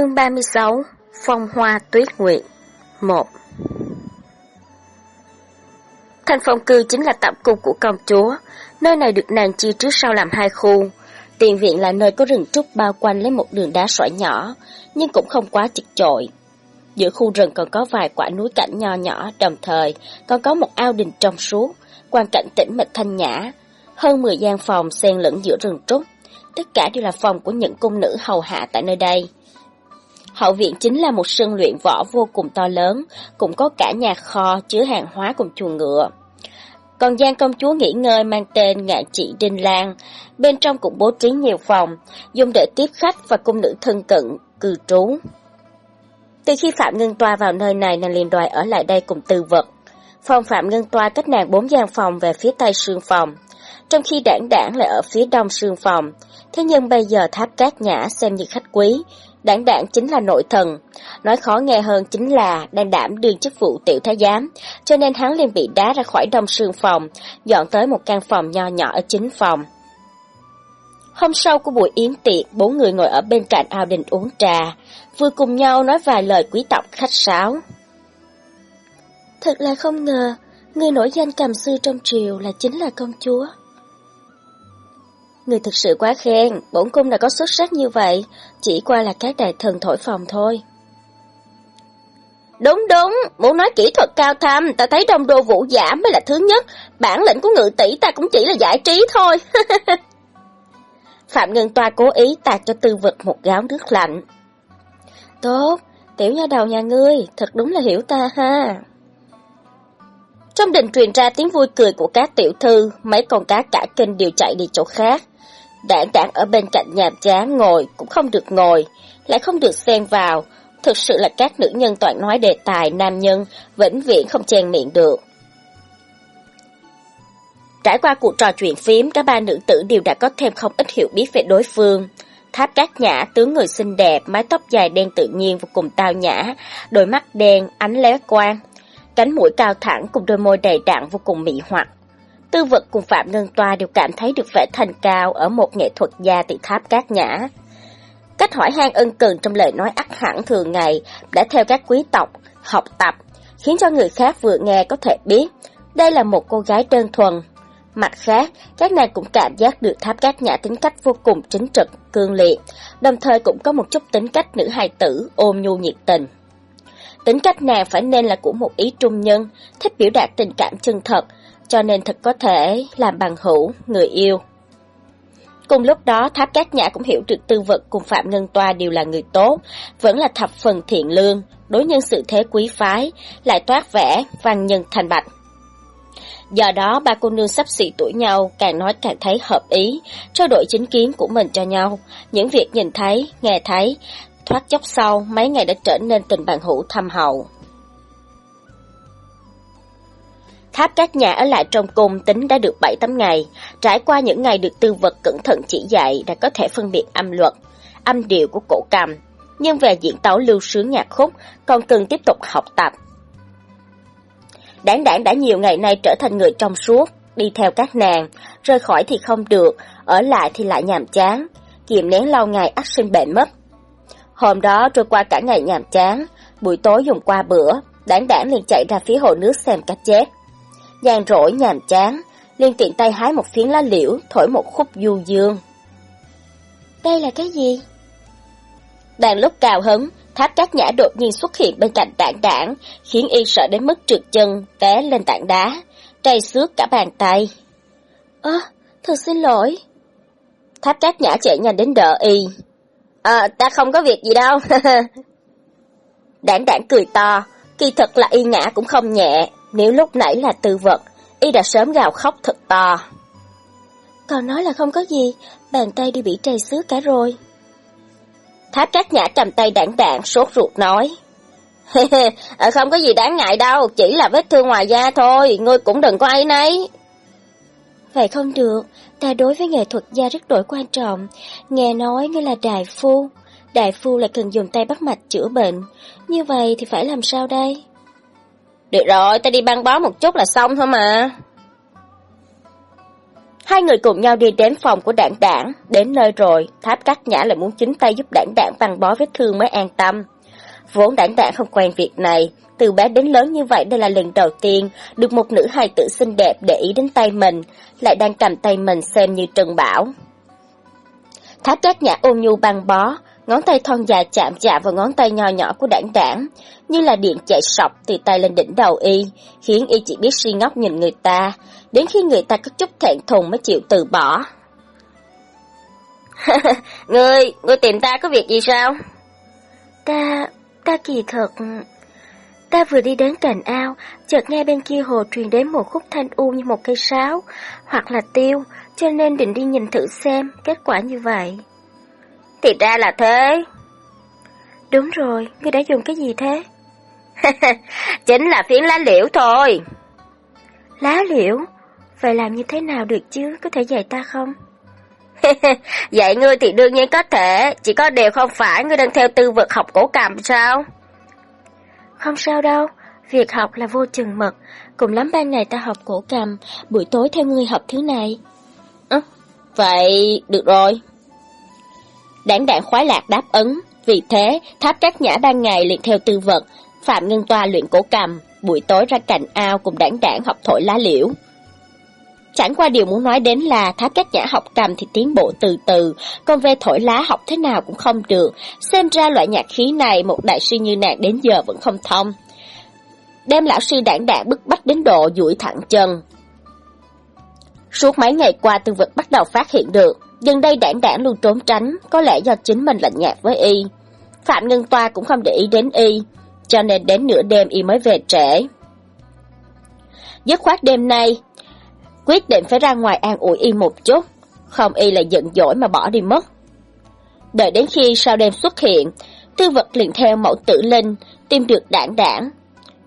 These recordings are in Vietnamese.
Chương 36 Phong Hoa Tuyết nguyện 1 Thành phong cư chính là tạm cung của công chúa, nơi này được nàng chia trước sau làm hai khu. Tiền viện là nơi có rừng trúc bao quanh lấy một đường đá sỏi nhỏ, nhưng cũng không quá chật chội. Giữa khu rừng còn có vài quả núi cảnh nho nhỏ, đồng thời còn có một ao đình trong suốt, quan cảnh tĩnh mịch thanh nhã. Hơn 10 gian phòng xen lẫn giữa rừng trúc, tất cả đều là phòng của những cung nữ hầu hạ tại nơi đây. Hậu viện chính là một sân luyện võ vô cùng to lớn, cũng có cả nhà kho chứa hàng hóa cùng chuồng ngựa. Còn gian công chúa nghỉ ngơi mang tên Ngạn Trị Đinh Lan, bên trong cũng bố trí nhiều phòng, dùng để tiếp khách và cung nữ thân cận, cư trú. Từ khi Phạm Ngân Toa vào nơi này, nàng liền đòi ở lại đây cùng tư vật. Phòng Phạm Ngân Toa cách nàng bốn gian phòng về phía tây sương phòng, trong khi đảng đảng lại ở phía đông sương phòng. Thế nhưng bây giờ tháp cát nhã xem như khách quý, Đảng đảng chính là nội thần, nói khó nghe hơn chính là đang đảm đương chức vụ tiểu thái giám, cho nên hắn liền bị đá ra khỏi đông sương phòng, dọn tới một căn phòng nho nhỏ ở chính phòng. Hôm sau của buổi yến tiệc, bốn người ngồi ở bên cạnh ao đình uống trà, vừa cùng nhau nói vài lời quý tộc khách sáo. Thật là không ngờ, người nổi danh cầm sư trong triều là chính là công chúa. Người thực sự quá khen, bổn cung đã có xuất sắc như vậy, chỉ qua là các đại thần thổi phòng thôi. Đúng đúng, muốn nói kỹ thuật cao thâm, ta thấy đông đô vũ giả mới là thứ nhất, bản lĩnh của ngự tỷ ta cũng chỉ là giải trí thôi. Phạm Ngân Toa cố ý tạt cho tư vật một gáo nước lạnh. Tốt, tiểu nha đầu nhà ngươi, thật đúng là hiểu ta ha. Trong đình truyền ra tiếng vui cười của các tiểu thư, mấy con cá cả kinh đều chạy đi chỗ khác. Đảng đảng ở bên cạnh nhàm chán ngồi, cũng không được ngồi, lại không được xen vào. Thực sự là các nữ nhân toàn nói đề tài nam nhân, vĩnh viễn không chen miệng được. Trải qua cuộc trò chuyện phím, cả ba nữ tử đều đã có thêm không ít hiểu biết về đối phương. Tháp cát nhã, tướng người xinh đẹp, mái tóc dài đen tự nhiên vô cùng tao nhã, đôi mắt đen, ánh lóe quang. Cánh mũi cao thẳng cùng đôi môi đầy đặn vô cùng mị hoặc. Tư vật cùng Phạm Ngân Toa đều cảm thấy được vẻ thành cao ở một nghệ thuật gia tỷ tháp cát nhã. Cách hỏi han ân cần trong lời nói ắt hẳn thường ngày đã theo các quý tộc, học tập, khiến cho người khác vừa nghe có thể biết đây là một cô gái đơn thuần. Mặt khác, các nàng cũng cảm giác được tháp cát nhã tính cách vô cùng chính trực, cương liệt, đồng thời cũng có một chút tính cách nữ hài tử, ôm nhu nhiệt tình. Tính cách nàng phải nên là của một ý trung nhân, thích biểu đạt tình cảm chân thật, cho nên thật có thể làm bằng hữu, người yêu. Cùng lúc đó, Tháp Cát Nhã cũng hiểu được tư vật cùng Phạm Ngân Toa đều là người tốt, vẫn là thập phần thiện lương, đối nhân sự thế quý phái, lại toát vẻ, văn nhân thành bạch. Do đó, ba cô nương sắp xỉ tuổi nhau, càng nói càng thấy hợp ý, trao đổi chính kiến của mình cho nhau. Những việc nhìn thấy, nghe thấy, thoát chốc sau, mấy ngày đã trở nên tình bạn hữu thâm hậu. Tháp các nhà ở lại trong cung tính đã được 7-8 ngày, trải qua những ngày được tư vật cẩn thận chỉ dạy đã có thể phân biệt âm luật, âm điệu của cổ cầm, nhưng về diễn tấu lưu sướng nhạc khúc còn cần tiếp tục học tập. Đảng đảng đã nhiều ngày nay trở thành người trong suốt, đi theo các nàng, rời khỏi thì không được, ở lại thì lại nhàm chán, kiềm nén lâu ngày ắt sinh bệnh mất. Hôm đó trôi qua cả ngày nhàm chán, buổi tối dùng qua bữa, đảng đảng liền chạy ra phía hồ nước xem cá chép nhàn rỗi nhàm chán, liền tiện tay hái một phiến lá liễu, thổi một khúc du dương. Đây là cái gì? Đang lúc cào hứng, tháp cát nhã đột nhiên xuất hiện bên cạnh tảng đảng, khiến y sợ đến mức trượt chân, té lên tảng đá, trầy xước cả bàn tay. Ơ, thật xin lỗi. Tháp cát nhã chạy nhanh đến đỡ y. À, ta không có việc gì đâu. đảng đảng cười to, kỳ thật là y ngã cũng không nhẹ, nếu lúc nãy là tư vật, y đã sớm gào khóc thật to. Còn nói là không có gì, bàn tay đi bị trầy xước cả rồi. Tháp Cát Nhã cầm tay đảng đạn, sốt ruột nói. Ờ, không có gì đáng ngại đâu, chỉ là vết thương ngoài da thôi, ngươi cũng đừng có ấy nấy. Vậy không được, ta đối với nghệ thuật da rất đổi quan trọng. Nghe nói ngươi là đại phu, đại phu lại cần dùng tay bắt mạch chữa bệnh. Như vậy thì phải làm sao đây? Được rồi, ta đi băng bó một chút là xong thôi mà. Hai người cùng nhau đi đến phòng của đảng đảng, đến nơi rồi, tháp cắt nhã lại muốn chính tay giúp đảng đảng băng bó vết thương mới an tâm. Vốn đảng đảng không quen việc này, từ bé đến lớn như vậy đây là lần đầu tiên được một nữ hài tử xinh đẹp để ý đến tay mình, lại đang cầm tay mình xem như trần bảo. Tháp cát nhã ôm nhu băng bó, ngón tay thon dài chạm chạm vào ngón tay nho nhỏ của đảng đảng, như là điện chạy sọc từ tay lên đỉnh đầu y, khiến y chỉ biết suy ngốc nhìn người ta, đến khi người ta có chút thẹn thùng mới chịu từ bỏ. ngươi, ngươi tìm ta có việc gì sao? Ta, ta kỳ thật... Ta vừa đi đến cạnh ao, chợt nghe bên kia hồ truyền đến một khúc thanh u như một cây sáo, hoặc là tiêu, cho nên định đi nhìn thử xem, kết quả như vậy. Thì ra là thế. Đúng rồi, ngươi đã dùng cái gì thế? Chính là phiến lá liễu thôi. Lá liễu? Vậy làm như thế nào được chứ, có thể dạy ta không? Dạy ngươi thì đương nhiên có thể, chỉ có điều không phải ngươi đang theo tư vực học cổ cầm sao? Không sao đâu, việc học là vô chừng mật, cùng lắm ban ngày ta học cổ cầm, buổi tối theo ngươi học thứ này. À, vậy, được rồi. Đảng đảng khoái lạc đáp ứng, vì thế tháp các nhã ban ngày liền theo tư vật, Phạm Ngân Toa luyện cổ cầm, buổi tối ra cạnh ao cùng đảng đảng học thổi lá liễu. Chẳng qua điều muốn nói đến là tháp các nhã học cầm thì tiến bộ từ từ, còn về thổi lá học thế nào cũng không được, xem ra loại nhạc khí này một đại sư như nàng đến giờ vẫn không thông. Đem lão sư đảng đảng bức bách đến độ duỗi thẳng chân. Suốt mấy ngày qua tư vật bắt đầu phát hiện được, gần đây đảng đảng luôn trốn tránh, có lẽ do chính mình lạnh nhạt với y. Phạm Ngân Toa cũng không để ý đến y, cho nên đến nửa đêm y mới về trễ. Dứt khoát đêm nay, quyết định phải ra ngoài an ủi y một chút, không y lại giận dỗi mà bỏ đi mất. Đợi đến khi sau đêm xuất hiện, tư vật liền theo mẫu tử linh, tìm được đảng đảng.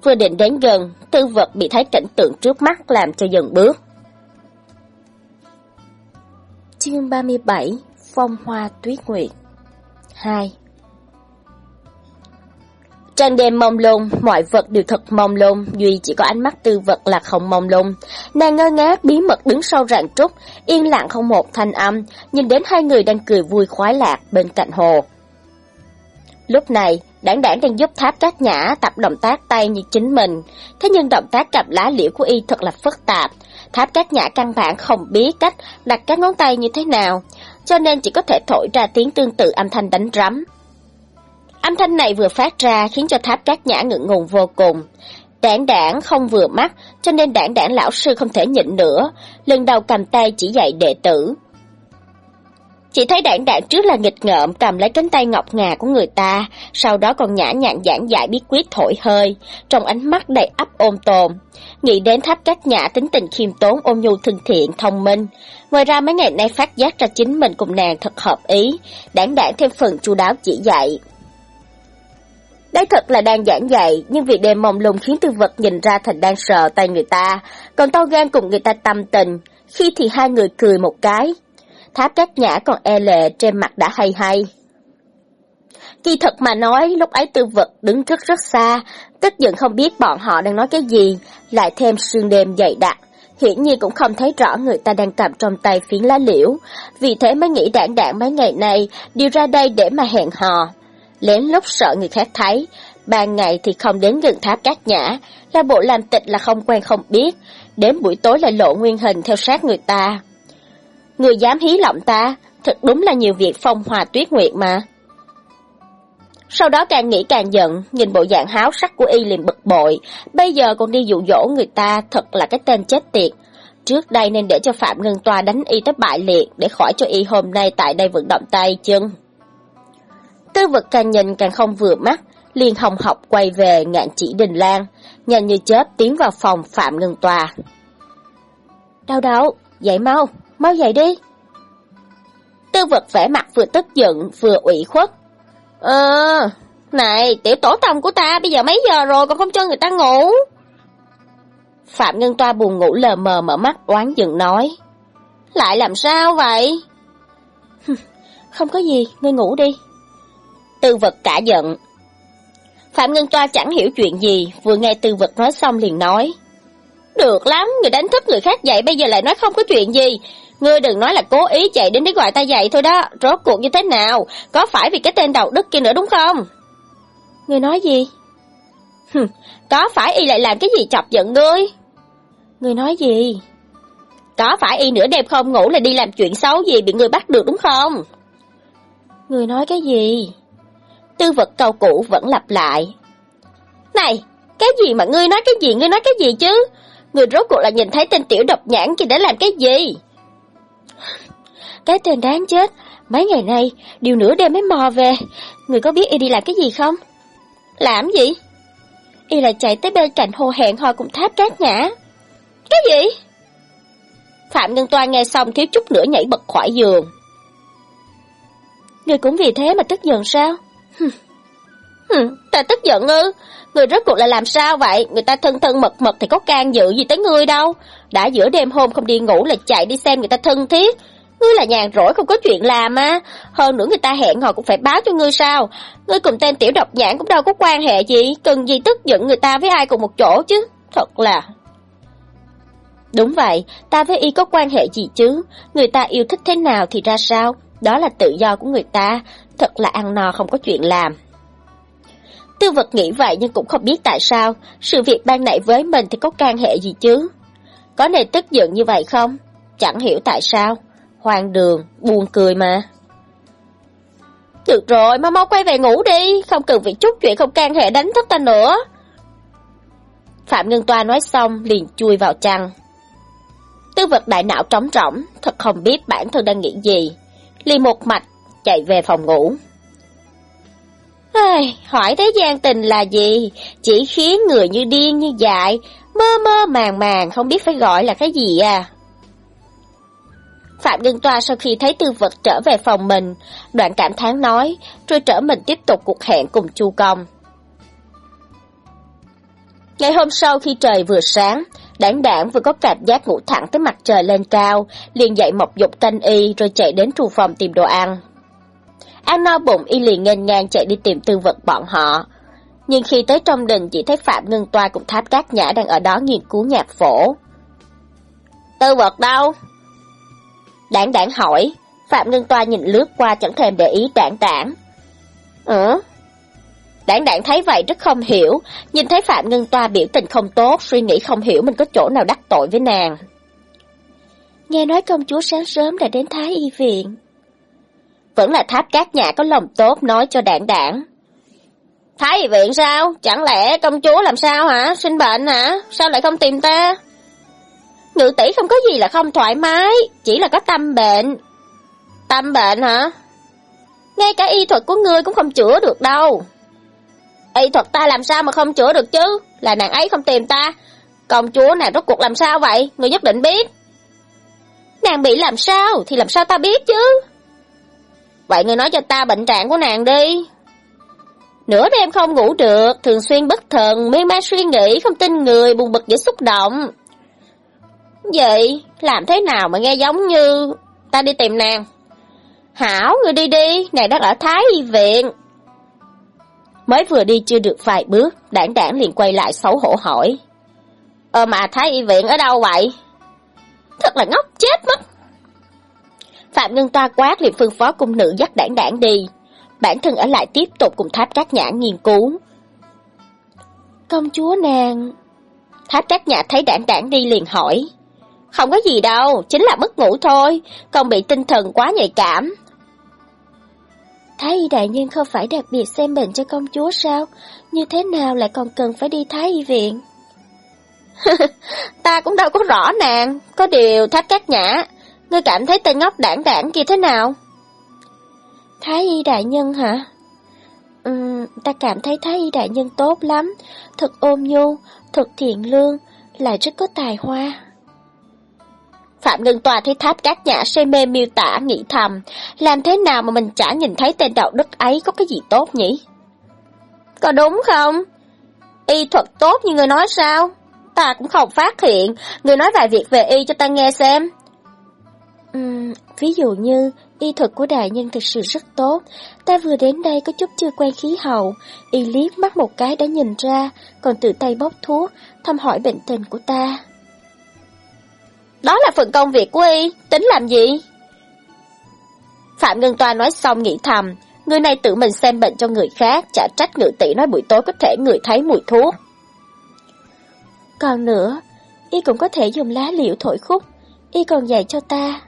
Vừa định đến gần, tư vật bị thấy cảnh tượng trước mắt làm cho dần bước. Chương 37 Phong Hoa Tuyết Nguyệt 2 Trang đêm mông lung, mọi vật đều thật mông lung, duy chỉ có ánh mắt tư vật là không mông lung. Nàng ngơ ngác bí mật đứng sau rạn trúc, yên lặng không một thanh âm, nhìn đến hai người đang cười vui khoái lạc bên cạnh hồ. Lúc này, đảng đảng đang giúp tháp cát nhã tập động tác tay như chính mình, thế nhưng động tác cặp lá liễu của y thật là phức tạp. Tháp cát nhã căn bản không biết cách đặt các ngón tay như thế nào, cho nên chỉ có thể thổi ra tiếng tương tự âm thanh đánh rắm. Âm thanh này vừa phát ra khiến cho tháp cát nhã ngượng ngùng vô cùng. Đảng đảng không vừa mắt, cho nên đảng đảng lão sư không thể nhịn nữa, lần đầu cầm tay chỉ dạy đệ tử. Chỉ thấy đảng đảng trước là nghịch ngợm cầm lấy cánh tay ngọc ngà của người ta, sau đó còn nhã nhặn giảng giải bí quyết thổi hơi, trong ánh mắt đầy ấp ôm tồn. Nghĩ đến tháp cách nhã tính tình khiêm tốn ôn nhu thân thiện, thông minh. Ngoài ra mấy ngày nay phát giác ra chính mình cùng nàng thật hợp ý, đảng đảng thêm phần chu đáo chỉ dạy. Đấy thật là đang giảng dạy, nhưng vì đêm mông lung khiến tư vật nhìn ra thành đang sợ tay người ta, còn to gan cùng người ta tâm tình, khi thì hai người cười một cái. Tháp cát nhã còn e lệ trên mặt đã hay hay. Kỳ thật mà nói, lúc ấy tư vật đứng rất rất xa, tức giận không biết bọn họ đang nói cái gì, lại thêm sương đêm dày đặc. Hiển nhiên cũng không thấy rõ người ta đang cầm trong tay phiến lá liễu, vì thế mới nghĩ đảng đảng mấy ngày nay đi ra đây để mà hẹn hò lén lúc sợ người khác thấy, ban ngày thì không đến gần tháp cát nhã, là bộ làm tịch là không quen không biết, đến buổi tối lại lộ nguyên hình theo sát người ta. Người dám hí lộng ta, thật đúng là nhiều việc phong hòa tuyết nguyệt mà. Sau đó càng nghĩ càng giận, nhìn bộ dạng háo sắc của y liền bực bội, bây giờ còn đi dụ dỗ người ta thật là cái tên chết tiệt. Trước đây nên để cho Phạm Ngân Toa đánh y tới bại liệt để khỏi cho y hôm nay tại đây vận động tay chân. Tư vật càng nhìn càng không vừa mắt, liền hồng học quay về ngạn chỉ đình lan, nhanh như chớp tiến vào phòng Phạm Ngân Tòa. đau đau, dậy mau, mau dậy đi. Tư vật vẻ mặt vừa tức giận vừa ủy khuất. Ờ, này, tiểu tổ tông của ta bây giờ mấy giờ rồi còn không cho người ta ngủ. Phạm Ngân Toa buồn ngủ lờ mờ mở mắt oán giận nói. Lại làm sao vậy? không có gì, ngươi ngủ đi. Tư vật cả giận. Phạm Ngân Toa chẳng hiểu chuyện gì, vừa nghe tư vật nói xong liền nói. Được lắm, người đánh thức người khác dậy bây giờ lại nói không có chuyện gì. Ngươi đừng nói là cố ý chạy đến để gọi ta dậy thôi đó, rốt cuộc như thế nào, có phải vì cái tên đầu đức kia nữa đúng không? Ngươi nói gì? Hừm, có phải y lại làm cái gì chọc giận ngươi? Ngươi nói gì? Có phải y nửa đêm không ngủ là đi làm chuyện xấu gì bị người bắt được đúng không? Ngươi nói cái gì? Tư vật câu cũ vẫn lặp lại. Này, cái gì mà ngươi nói cái gì, ngươi nói cái gì chứ? Ngươi rốt cuộc là nhìn thấy tên tiểu độc nhãn kia để làm cái gì? Cái tên đáng chết, mấy ngày nay, điều nửa đêm mới mò về. Người có biết y đi làm cái gì không? Làm gì? Y lại chạy tới bên cạnh hồ hẹn hò cùng tháp cát nhã. Cái gì? Phạm Ngân Toa nghe xong thiếu chút nữa nhảy bật khỏi giường. Người cũng vì thế mà tức giận sao? Hừm, ta tức giận ư? Người rốt cuộc là làm sao vậy? Người ta thân thân mật mật thì có can dự gì tới ngươi đâu. Đã giữa đêm hôm không đi ngủ là chạy đi xem người ta thân thiết. Ngươi là nhàn rỗi không có chuyện làm á. Hơn nữa người ta hẹn hò cũng phải báo cho ngươi sao. Ngươi cùng tên tiểu độc nhãn cũng đâu có quan hệ gì. Cần gì tức giận người ta với ai cùng một chỗ chứ. Thật là... Đúng vậy, ta với y có quan hệ gì chứ? Người ta yêu thích thế nào thì ra sao? Đó là tự do của người ta. Thật là ăn no không có chuyện làm. Tư vật nghĩ vậy nhưng cũng không biết tại sao, sự việc ban nãy với mình thì có can hệ gì chứ. Có nên tức giận như vậy không? Chẳng hiểu tại sao. Hoang đường, buồn cười mà. Được rồi, mau mau quay về ngủ đi, không cần việc chút chuyện không can hệ đánh thức ta nữa. Phạm Ngân Toa nói xong liền chui vào chăn. Tư vật đại não trống rỗng, thật không biết bản thân đang nghĩ gì. Liền một mạch, chạy về phòng ngủ. Ai, hỏi thế gian tình là gì? Chỉ khiến người như điên như dại, mơ mơ màng màng không biết phải gọi là cái gì à? Phạm Ngân Toa sau khi thấy tư vật trở về phòng mình, đoạn cảm thán nói, rồi trở mình tiếp tục cuộc hẹn cùng Chu Công. Ngày hôm sau khi trời vừa sáng, đáng đảng vừa có cảm giác ngủ thẳng tới mặt trời lên cao, liền dậy mọc dục canh y rồi chạy đến trù phòng tìm đồ ăn. Ăn no bụng y liền nghênh ngang chạy đi tìm tư vật bọn họ. Nhưng khi tới trong đình chỉ thấy Phạm Ngân Toa cùng Tháp Cát Nhã đang ở đó nghiên cứu nhạc phổ. Tư vật đâu? Đảng đảng hỏi, Phạm Ngân Toa nhìn lướt qua chẳng thèm để ý đảng đảng. Ừ? Đảng đảng thấy vậy rất không hiểu, nhìn thấy Phạm Ngân Toa biểu tình không tốt, suy nghĩ không hiểu mình có chỗ nào đắc tội với nàng. Nghe nói công chúa sáng sớm đã đến Thái Y Viện. Vẫn là tháp cát nhà có lòng tốt nói cho đảng đảng. Thái Y Viện sao? Chẳng lẽ công chúa làm sao hả? Sinh bệnh hả? Sao lại không tìm ta? Ngự tỷ không có gì là không thoải mái, chỉ là có tâm bệnh. Tâm bệnh hả? Ngay cả y thuật của ngươi cũng không chữa được đâu. Y thuật ta làm sao mà không chữa được chứ? Là nàng ấy không tìm ta. Công chúa nàng rốt cuộc làm sao vậy? Người nhất định biết. Nàng bị làm sao thì làm sao ta biết chứ? Vậy ngươi nói cho ta bệnh trạng của nàng đi. Nửa đêm không ngủ được, thường xuyên bất thần, mê man suy nghĩ, không tin người, buồn bực dễ xúc động. Vậy, làm thế nào mà nghe giống như... Ta đi tìm nàng. Hảo, người đi đi, nàng đang ở Thái Y Viện. Mới vừa đi chưa được vài bước, đảng đảng liền quay lại xấu hổ hỏi. Ờ mà Thái Y Viện ở đâu vậy? Thật là ngốc chết mất. Phạm Ngân Toa quát liền phân phó cung nữ dắt đảng đảng đi. Bản thân ở lại tiếp tục cùng tháp trác nhã nghiên cứu. Công chúa nàng... Tháp trác nhã thấy đảng đảng đi liền hỏi. Không có gì đâu, chính là mất ngủ thôi, còn bị tinh thần quá nhạy cảm. Thái y đại nhân không phải đặc biệt xem bệnh cho công chúa sao? Như thế nào lại còn cần phải đi thái y viện? Ta cũng đâu có rõ nàng, có điều tháp cát nhã, ngươi cảm thấy tên ngốc đảng đảng kia thế nào? Thái y đại nhân hả? Ừm, ta cảm thấy Thái y đại nhân tốt lắm, thật ôm nhu, thật thiện lương, lại rất có tài hoa. Phạm Ngân Tòa thấy tháp cát nhã say mê miêu tả nghĩ thầm, làm thế nào mà mình chả nhìn thấy tên đạo đức ấy có cái gì tốt nhỉ? Có đúng không? Y thuật tốt như người nói sao? Ta cũng không phát hiện, người nói vài việc về y cho ta nghe xem. Uhm, ví dụ như, y thuật của đại nhân thực sự rất tốt, ta vừa đến đây có chút chưa quen khí hậu, y liếc mắt một cái đã nhìn ra, còn tự tay bóc thuốc, thăm hỏi bệnh tình của ta. Đó là phần công việc của y, tính làm gì? Phạm Ngân Toa nói xong nghĩ thầm, người này tự mình xem bệnh cho người khác, chả trách ngự tỷ nói buổi tối có thể người thấy mùi thuốc. Còn nữa, y cũng có thể dùng lá liễu thổi khúc, y còn dạy cho ta.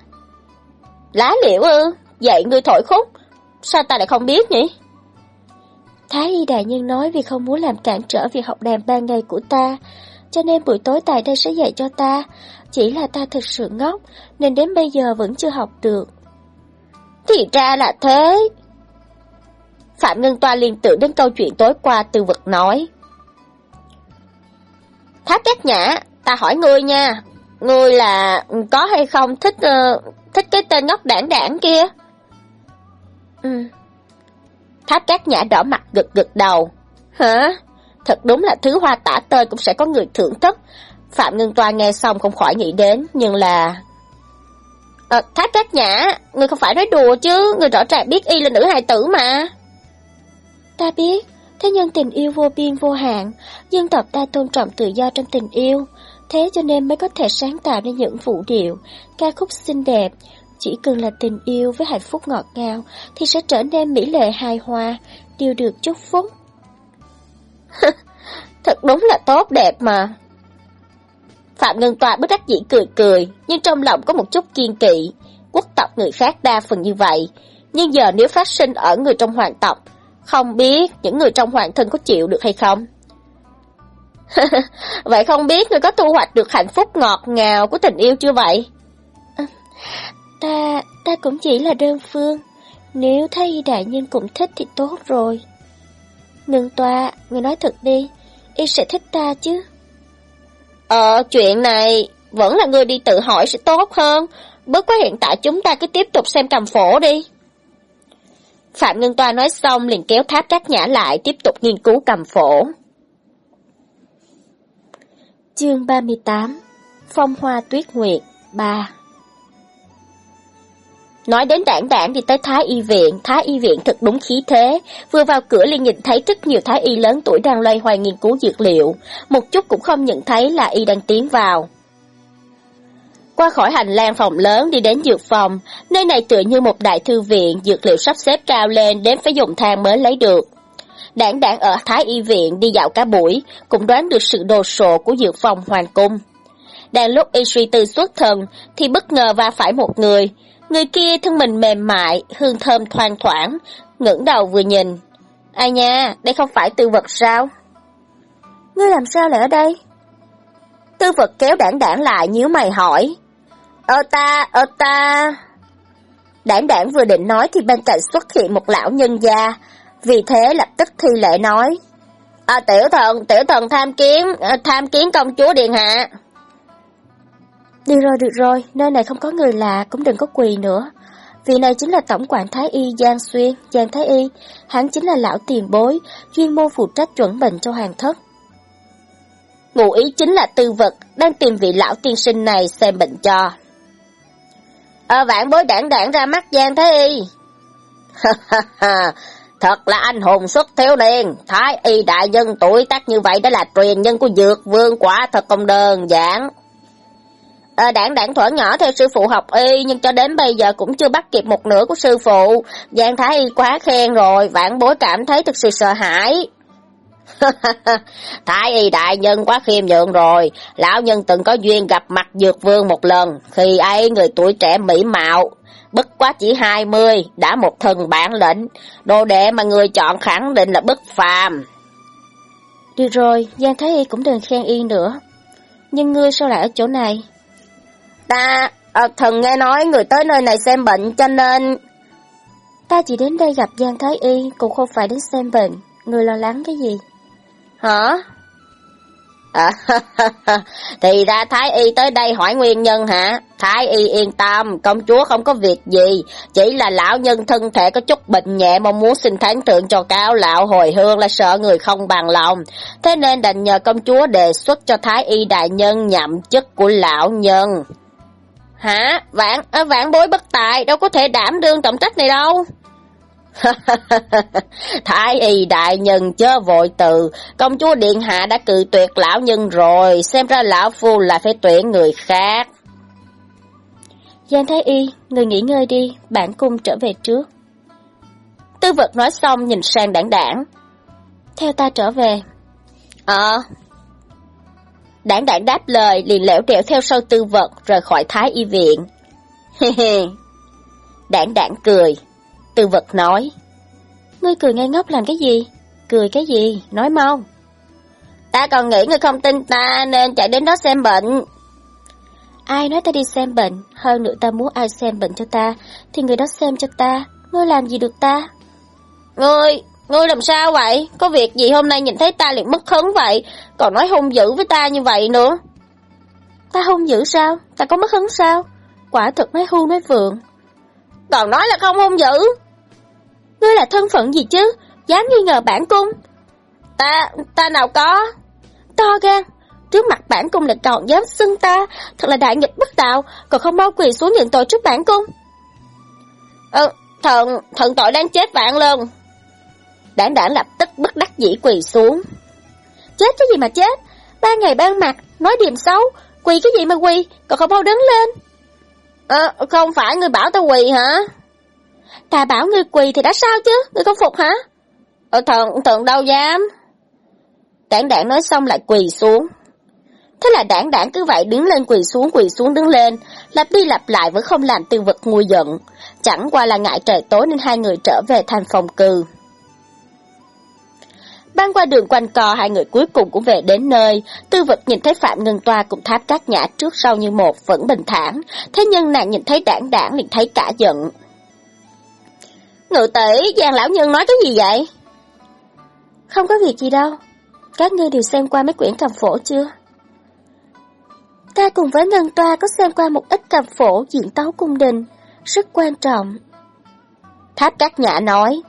Lá liễu ư? Dạy người thổi khúc? Sao ta lại không biết nhỉ? Thái y đại nhân nói vì không muốn làm cản trở việc học đàn ban ngày của ta, cho nên buổi tối tại đây sẽ dạy cho ta. Chỉ là ta thực sự ngốc, nên đến bây giờ vẫn chưa học được. Thì ra là thế. Phạm Ngân Toa liền tưởng đến câu chuyện tối qua từ vật nói. Tháp Cát Nhã, ta hỏi ngươi nha, ngươi là có hay không thích uh, thích cái tên ngốc đảng đảng kia? Ừ. Tháp Cát Nhã đỏ mặt gật gật đầu. Hả? Thật đúng là thứ hoa tả tơi cũng sẽ có người thưởng thức. Phạm Ngân Toa nghe xong không khỏi nghĩ đến, nhưng là... À, Tháp Cát Nhã, người không phải nói đùa chứ, người rõ ràng biết y là nữ hài tử mà. Ta biết, thế nhưng tình yêu vô biên vô hạn, dân tộc ta tôn trọng tự do trong tình yêu, thế cho nên mới có thể sáng tạo nên những vũ điệu, ca khúc xinh đẹp. Chỉ cần là tình yêu với hạnh phúc ngọt ngào thì sẽ trở nên mỹ lệ hài hòa, đều được chúc phúc. Thật đúng là tốt đẹp mà. Phạm Ngân Tòa bất đắc dĩ cười cười, nhưng trong lòng có một chút kiên kỵ. Quốc tộc người khác đa phần như vậy, nhưng giờ nếu phát sinh ở người trong hoàng tộc, không biết những người trong hoàng thân có chịu được hay không? vậy không biết người có thu hoạch được hạnh phúc ngọt ngào của tình yêu chưa vậy? Ta, ta cũng chỉ là đơn phương. Nếu thấy đại nhân cũng thích thì tốt rồi. Ngân toa, người nói thật đi, y sẽ thích ta chứ. Ờ, chuyện này vẫn là người đi tự hỏi sẽ tốt hơn. Bớt quá hiện tại chúng ta cứ tiếp tục xem cầm phổ đi. Phạm Ngân Toa nói xong liền kéo tháp trác nhã lại tiếp tục nghiên cứu cầm phổ. Chương 38 Phong hoa tuyết nguyệt 3 Nói đến đảng đảng thì tới Thái Y Viện, Thái Y Viện thật đúng khí thế. Vừa vào cửa liền nhìn thấy rất nhiều Thái Y lớn tuổi đang loay hoay nghiên cứu dược liệu. Một chút cũng không nhận thấy là Y đang tiến vào. Qua khỏi hành lang phòng lớn đi đến dược phòng, nơi này tựa như một đại thư viện, dược liệu sắp xếp cao lên đến phải dùng thang mới lấy được. Đảng đảng ở Thái Y Viện đi dạo cả buổi, cũng đoán được sự đồ sộ của dược phòng hoàng cung. Đang lúc y suy tư xuất thần, thì bất ngờ va phải một người, Người kia thân mình mềm mại, hương thơm thoang thoảng, ngẩng đầu vừa nhìn. Ai nha, đây không phải tư vật sao? Ngươi làm sao lại ở đây? Tư vật kéo đảng đảng lại nhíu mày hỏi. Ơ ta, ơ ta... Đảng đảng vừa định nói thì bên cạnh xuất hiện một lão nhân gia, vì thế lập tức thi lệ nói. À, tiểu thần, tiểu thần tham kiến, à, tham kiến công chúa Điện Hạ. Được rồi, được rồi, nơi này không có người lạ, cũng đừng có quỳ nữa. Vị này chính là Tổng quản Thái Y Giang Xuyên, Giang Thái Y. Hắn chính là lão tiền bối, chuyên môn phụ trách chuẩn bệnh cho hoàng thất. Ngụ ý chính là tư vật, đang tìm vị lão tiên sinh này xem bệnh cho. Ờ, vạn bối đảng đảng ra mắt Giang Thái Y. Thật là anh hùng xuất thiếu niên, Thái Y đại nhân tuổi tác như vậy đã là truyền nhân của dược vương quả thật không đơn giản. À, đảng đảng thuở nhỏ theo sư phụ học y, nhưng cho đến bây giờ cũng chưa bắt kịp một nửa của sư phụ. Giang Thái Y quá khen rồi, vạn bối cảm thấy thực sự sợ hãi. Thái Y đại nhân quá khiêm nhượng rồi, lão nhân từng có duyên gặp mặt dược vương một lần, khi ấy người tuổi trẻ mỹ mạo, bất quá chỉ 20, đã một thần bản lĩnh, đồ đệ mà người chọn khẳng định là bất phàm. Được rồi, Giang Thái Y cũng đừng khen y nữa. Nhưng ngươi sao lại ở chỗ này? Ta, à, thần nghe nói người tới nơi này xem bệnh cho nên... Ta chỉ đến đây gặp Giang Thái Y, cũng không phải đến xem bệnh. Người lo lắng cái gì? Hả? À, thì ra Thái Y tới đây hỏi nguyên nhân hả? Thái Y yên tâm, công chúa không có việc gì, chỉ là lão nhân thân thể có chút bệnh nhẹ mong muốn xin thánh thượng cho cao lão hồi hương là sợ người không bằng lòng. Thế nên đành nhờ công chúa đề xuất cho Thái Y đại nhân nhậm chức của lão nhân. Hả? Vạn, à, vạn bối bất tài, đâu có thể đảm đương trọng trách này đâu. Thái y đại nhân chớ vội từ, công chúa Điện Hạ đã cự tuyệt lão nhân rồi, xem ra lão phu là phải tuyển người khác. Giang Thái Y, người nghỉ ngơi đi, bản cung trở về trước. Tư vật nói xong nhìn sang đảng đảng. Theo ta trở về. Ờ. Đảng đảng đáp lời liền lẻo đẻo theo sau tư vật rời khỏi thái y viện. đảng đảng cười. Tư vật nói. Ngươi cười ngây ngốc làm cái gì? Cười cái gì? Nói mau. Ta còn nghĩ ngươi không tin ta nên chạy đến đó xem bệnh. Ai nói ta đi xem bệnh, hơn nữa ta muốn ai xem bệnh cho ta, thì người đó xem cho ta. Ngươi làm gì được ta? Ngươi, ngươi làm sao vậy? Có việc gì hôm nay nhìn thấy ta liền mất hứng vậy, còn nói hung dữ với ta như vậy nữa. Ta hung dữ sao? Ta có mất hứng sao? Quả thật nói hung nói vượng. Còn nói là không hung dữ. Ngươi là thân phận gì chứ? Dám nghi ngờ bản cung? Ta, ta nào có? To gan, trước mặt bản cung lại còn dám xưng ta, thật là đại nghịch bất đạo, còn không mau quỳ xuống nhận tội trước bản cung. Ừ, thần, thần tội đang chết vạn lần. Đảng đảng lập tức bất đắc dĩ quỳ xuống. Chết cái gì mà chết? Ba ngày ban mặt, nói điểm xấu, quỳ cái gì mà quỳ, còn không mau đứng lên. Ờ, không phải người bảo ta quỳ hả? Ta bảo ngươi quỳ thì đã sao chứ, ngươi không phục hả? Ờ, thần, thần đâu dám. Đảng đảng nói xong lại quỳ xuống. Thế là đảng đảng cứ vậy đứng lên quỳ xuống quỳ xuống đứng lên, lặp đi lặp lại vẫn không làm tư vật ngu giận. Chẳng qua là ngại trời tối nên hai người trở về thành phòng cư. Băng qua đường quanh co, hai người cuối cùng cũng về đến nơi. Tư vật nhìn thấy Phạm Ngân Toa cùng tháp cát nhã trước sau như một, vẫn bình thản. Thế nhưng nàng nhìn thấy đảng đảng liền thấy cả giận. Ngự tỷ, Giang lão nhân nói cái gì vậy? Không có việc gì đâu. Các ngươi đều xem qua mấy quyển cầm phổ chưa? Ta cùng với Ngân Toa có xem qua một ít cầm phổ diện tấu cung đình, rất quan trọng. Tháp Cát Nhã nói,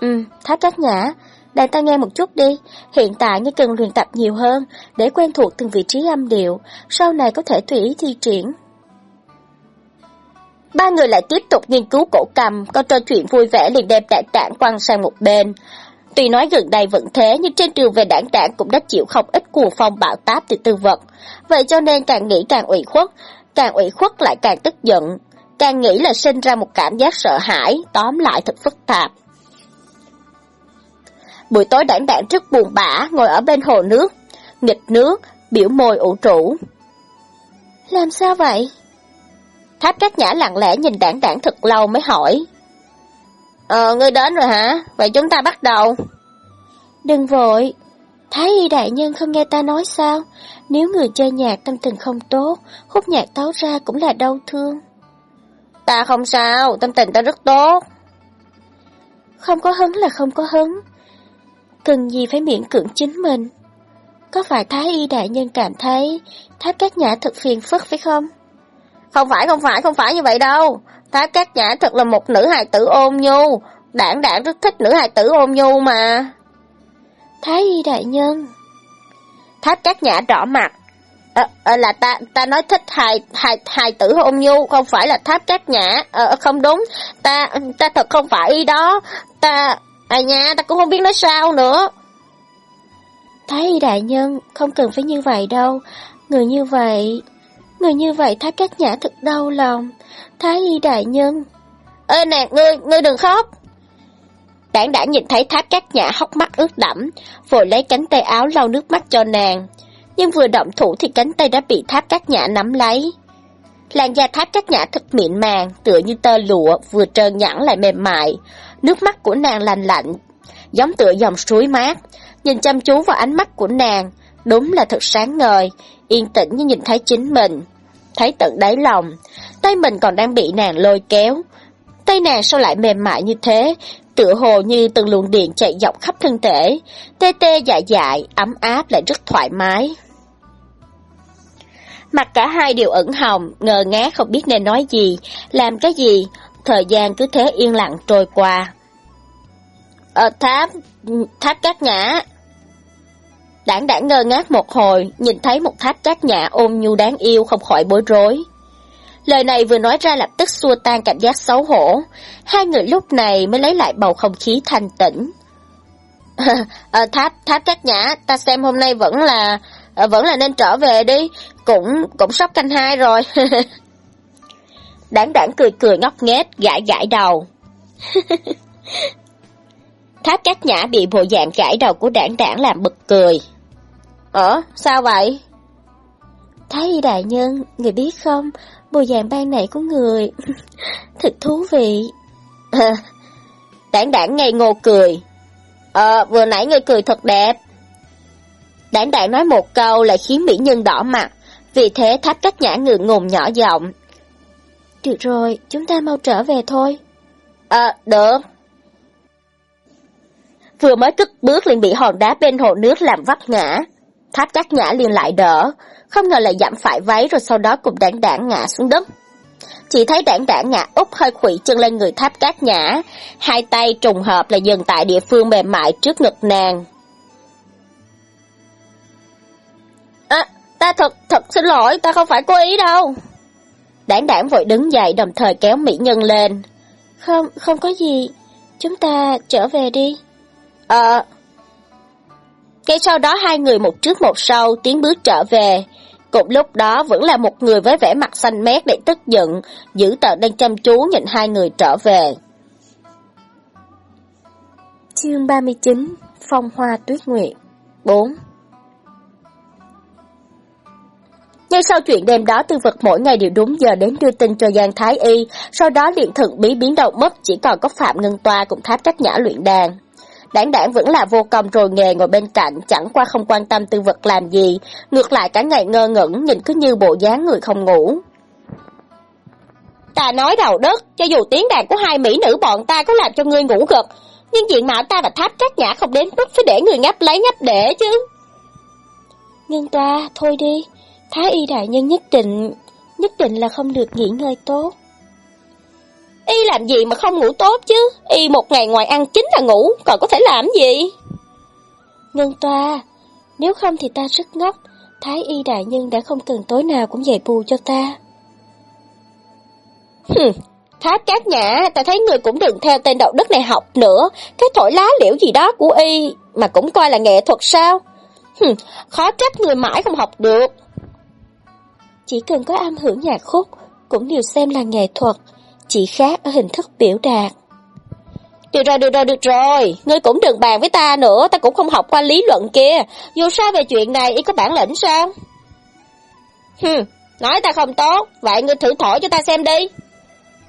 Ừ, Tháp Cát Nhã, để ta nghe một chút đi, hiện tại như cần luyện tập nhiều hơn để quen thuộc từng vị trí âm điệu, sau này có thể tùy ý thi triển. Ba người lại tiếp tục nghiên cứu cổ cầm, có trò chuyện vui vẻ liền đem đại tạng quăng sang một bên. Tuy nói gần đây vẫn thế, nhưng trên trường về đảng đảng cũng đã chịu không ít cuồng phong bạo táp từ tư vật. Vậy cho nên càng nghĩ càng ủy khuất, càng ủy khuất lại càng tức giận, càng nghĩ là sinh ra một cảm giác sợ hãi, tóm lại thật phức tạp. Buổi tối đảng đảng rất buồn bã, ngồi ở bên hồ nước, nghịch nước, biểu môi ủ trụ. Làm sao vậy? Tháp Cát Nhã lặng lẽ nhìn đảng đảng thật lâu mới hỏi. Ờ, ngươi đến rồi hả? Vậy chúng ta bắt đầu. Đừng vội. Thái y đại nhân không nghe ta nói sao? Nếu người chơi nhạc tâm tình không tốt, khúc nhạc tấu ra cũng là đau thương. Ta không sao, tâm tình ta rất tốt. Không có hứng là không có hứng. Cần gì phải miễn cưỡng chính mình. Có phải Thái y đại nhân cảm thấy Tháp Cát Nhã thật phiền phức phải không? Không phải, không phải, không phải như vậy đâu. Tháp Cát Nhã thật là một nữ hài tử ôn nhu. Đảng đảng rất thích nữ hài tử ôn nhu mà. Thái y đại nhân. Tháp Cát Nhã đỏ mặt. À, à, là ta ta nói thích hài hài hài tử ôn nhu không phải là tháp cát nhã à, không đúng ta ta thật không phải ý đó ta à nha ta cũng không biết nói sao nữa. Thái y đại nhân không cần phải như vậy đâu. Người như vậy người như vậy tháp cát nhã thật đau lòng. Thái y đại nhân. Ê nè ngươi ngươi đừng khóc. Đảng đã nhìn thấy tháp cát nhã hốc mắt ướt đẫm vội lấy cánh tay áo lau nước mắt cho nàng. Nhưng vừa động thủ thì cánh tay đã bị tháp cát nhã nắm lấy. Làn da tháp cát nhã thật mịn màng, tựa như tơ lụa, vừa trơn nhẵn lại mềm mại. Nước mắt của nàng lành lạnh, giống tựa dòng suối mát. Nhìn chăm chú vào ánh mắt của nàng, đúng là thật sáng ngời, yên tĩnh như nhìn thấy chính mình. Thấy tận đáy lòng, tay mình còn đang bị nàng lôi kéo. Tay nàng sao lại mềm mại như thế, tựa hồ như từng luồng điện chạy dọc khắp thân thể, tê tê dại dại, ấm áp lại rất thoải mái. Mặt cả hai đều ẩn hồng, ngờ ngá không biết nên nói gì, làm cái gì, thời gian cứ thế yên lặng trôi qua. Ờ, tháp, tháp cát nhã. Đảng đảng ngơ ngác một hồi, nhìn thấy một tháp cát nhã ôm nhu đáng yêu không khỏi bối rối. Lời này vừa nói ra lập tức xua tan cảm giác xấu hổ. Hai người lúc này mới lấy lại bầu không khí thanh tĩnh. à, tháp, tháp cát nhã, ta xem hôm nay vẫn là à, vẫn là nên trở về đi, cũng cũng sắp canh hai rồi. đảng đảng cười cười ngốc nghếch, gãi gãi đầu. Tháp cát nhã bị bộ dạng gãi đầu của đảng đảng làm bực cười. Ờ, sao vậy? Thái y đại nhân, người biết không, bộ dạng ban nãy của người thật thú vị. đảng đảng ngây ngô cười. Ờ, vừa nãy người cười thật đẹp. Đảng đảng nói một câu lại khiến mỹ nhân đỏ mặt, vì thế tháp cách nhã ngượng ngùng nhỏ giọng. Được rồi, chúng ta mau trở về thôi. Ờ, được. Vừa mới cất bước liền bị hòn đá bên hồ nước làm vấp ngã. Tháp cát nhã liền lại đỡ, không ngờ lại giảm phải váy rồi sau đó cùng đảng đảng ngã xuống đất. Chỉ thấy đảng đảng ngã úp hơi khủy chân lên người tháp cát nhã, hai tay trùng hợp là dừng tại địa phương mềm mại trước ngực nàng. À, ta thật, thật xin lỗi, ta không phải cố ý đâu. Đảng đảng vội đứng dậy đồng thời kéo mỹ nhân lên. Không, không có gì, chúng ta trở về đi. Ờ. Ngay sau đó hai người một trước một sau tiến bước trở về. Cùng lúc đó vẫn là một người với vẻ mặt xanh mét để tức giận, giữ tợn đang chăm chú nhìn hai người trở về. Chương 39 Phong Hoa Tuyết Nguyệt 4 Ngay sau chuyện đêm đó tư vật mỗi ngày đều đúng giờ đến đưa tin cho Giang Thái Y, sau đó liền thượng bí biến động mất chỉ còn có Phạm Ngân Toa cùng tháp cách nhã luyện đàn. Đảng đảng vẫn là vô công rồi nghề ngồi bên cạnh, chẳng qua không quan tâm tư vật làm gì, ngược lại cả ngày ngơ ngẩn nhìn cứ như bộ dáng người không ngủ. Ta nói đầu đất, cho dù tiếng đàn của hai mỹ nữ bọn ta có làm cho ngươi ngủ gật, nhưng diện mạo ta và tháp cách nhã không đến mức phải để người ngáp lấy ngáp để chứ. Ngân ta, thôi đi, Thái y đại nhân nhất định, nhất định là không được nghỉ ngơi tốt. Y làm gì mà không ngủ tốt chứ, Y một ngày ngoài ăn chính là ngủ, còn có thể làm gì? Ngân toa, nếu không thì ta rất ngốc, Thái y đại nhân đã không cần tối nào cũng dạy bù cho ta. Hừm, Tháp cát nhã, ta thấy người cũng đừng theo tên đậu đất này học nữa, cái thổi lá liễu gì đó của Y mà cũng coi là nghệ thuật sao? Hừm, khó trách người mãi không học được. Chỉ cần có âm hưởng nhạc khúc, cũng đều xem là nghệ thuật, chỉ khác ở hình thức biểu đạt. Được rồi, được rồi, được rồi, ngươi cũng đừng bàn với ta nữa, ta cũng không học qua lý luận kia, dù sao về chuyện này y có bản lĩnh sao? Hừm, nói ta không tốt, vậy ngươi thử thổi cho ta xem đi.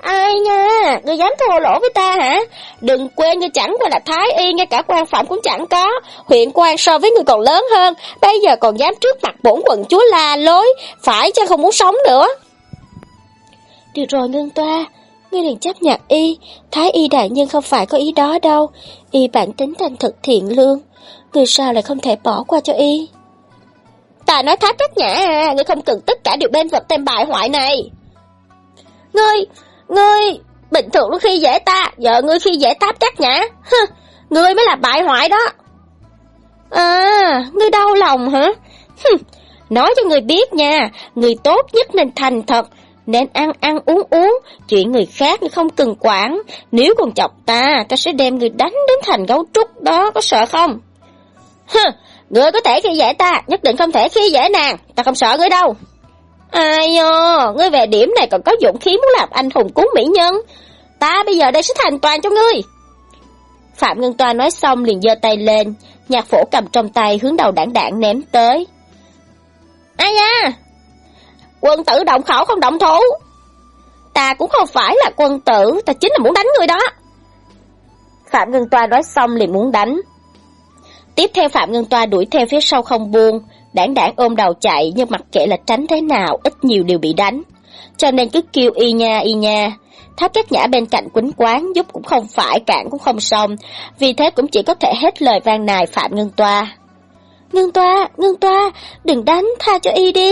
Ai nha, ngươi dám thô lỗ với ta hả? Đừng quên ngươi chẳng qua là thái y, ngay cả quan phạm cũng chẳng có. Huyện quan so với ngươi còn lớn hơn, bây giờ còn dám trước mặt bổn quận chúa la lối, phải chứ không muốn sống nữa. Được rồi ngân toa, ngươi đừng chấp nhận y, thái y đại nhân không phải có ý đó đâu, y bản tính thành thực thiện lương, người sao lại không thể bỏ qua cho y. Ta nói thác cách nhã à, ngươi không cần tất cả đều bên vật tên bài hoại này. Ngươi, ngươi, bình thường lúc khi dễ ta, giờ ngươi khi dễ tháp chắc nhã, Hừ, ngươi mới là bại hoại đó. À, ngươi đau lòng hả? Hừ, nói cho ngươi biết nha, người tốt nhất nên thành thật, nên ăn ăn uống uống, chuyện người khác không cần quản. Nếu còn chọc ta, ta sẽ đem người đánh đến thành gấu trúc đó, có sợ không? Hừ, người có thể khi dễ ta, nhất định không thể khi dễ nàng, ta không sợ ngươi đâu. Ai nhờ, ngươi về điểm này còn có dụng khí muốn làm anh hùng cứu mỹ nhân. Ta bây giờ đây sẽ thành toàn cho ngươi. Phạm Ngân Toa nói xong liền giơ tay lên, nhạc phổ cầm trong tay hướng đầu đảng đảng ném tới. Ai nha, quân tử động khẩu không động thủ. Ta cũng không phải là quân tử, ta chính là muốn đánh người đó. Phạm Ngân Toa nói xong liền muốn đánh. Tiếp theo Phạm Ngân Toa đuổi theo phía sau không buông, đảng đảng ôm đầu chạy nhưng mặc kệ là tránh thế nào, ít nhiều đều bị đánh. Cho nên cứ kêu y nha y nha. Tháp cách nhã bên cạnh quýnh quán giúp cũng không phải, cản cũng không xong, vì thế cũng chỉ có thể hết lời vang nài Phạm Ngân Toa. Ngân Toa, Ngân Toa, đừng đánh, tha cho y đi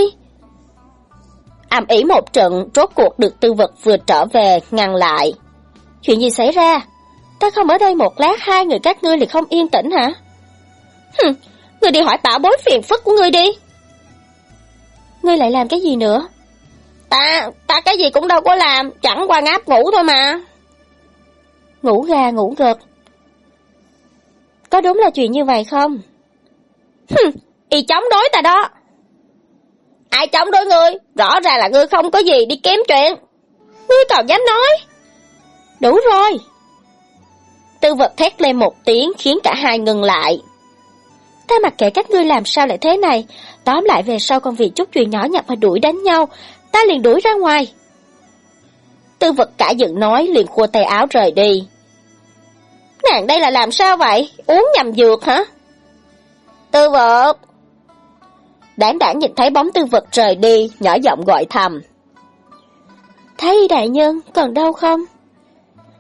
ầm ĩ một trận, rốt cuộc được tư vật vừa trở về, ngăn lại. Chuyện gì xảy ra? Ta không ở đây một lát, hai người các ngươi liền không yên tĩnh hả? Hừm, ngươi đi hỏi bảo bối phiền phức của ngươi đi. Ngươi lại làm cái gì nữa? Ta, ta cái gì cũng đâu có làm, chẳng qua ngáp ngủ thôi mà. Ngủ gà ngủ gật. Có đúng là chuyện như vậy không? Hừm, y chống đối ta đó. Ai chống đối ngươi? Rõ ràng là ngươi không có gì đi kiếm chuyện. Ngươi còn dám nói? Đủ rồi. Tư vật thét lên một tiếng khiến cả hai ngừng lại. Ta mặc kệ các ngươi làm sao lại thế này, tóm lại về sau còn vì chút chuyện nhỏ nhặt mà đuổi đánh nhau, ta liền đuổi ra ngoài. Tư vật cả giận nói liền khua tay áo rời đi. Nàng đây là làm sao vậy? Uống nhầm dược hả? Tư vật! Đảng đảng nhìn thấy bóng tư vật rời đi, nhỏ giọng gọi thầm. Thấy đại nhân, còn đau không?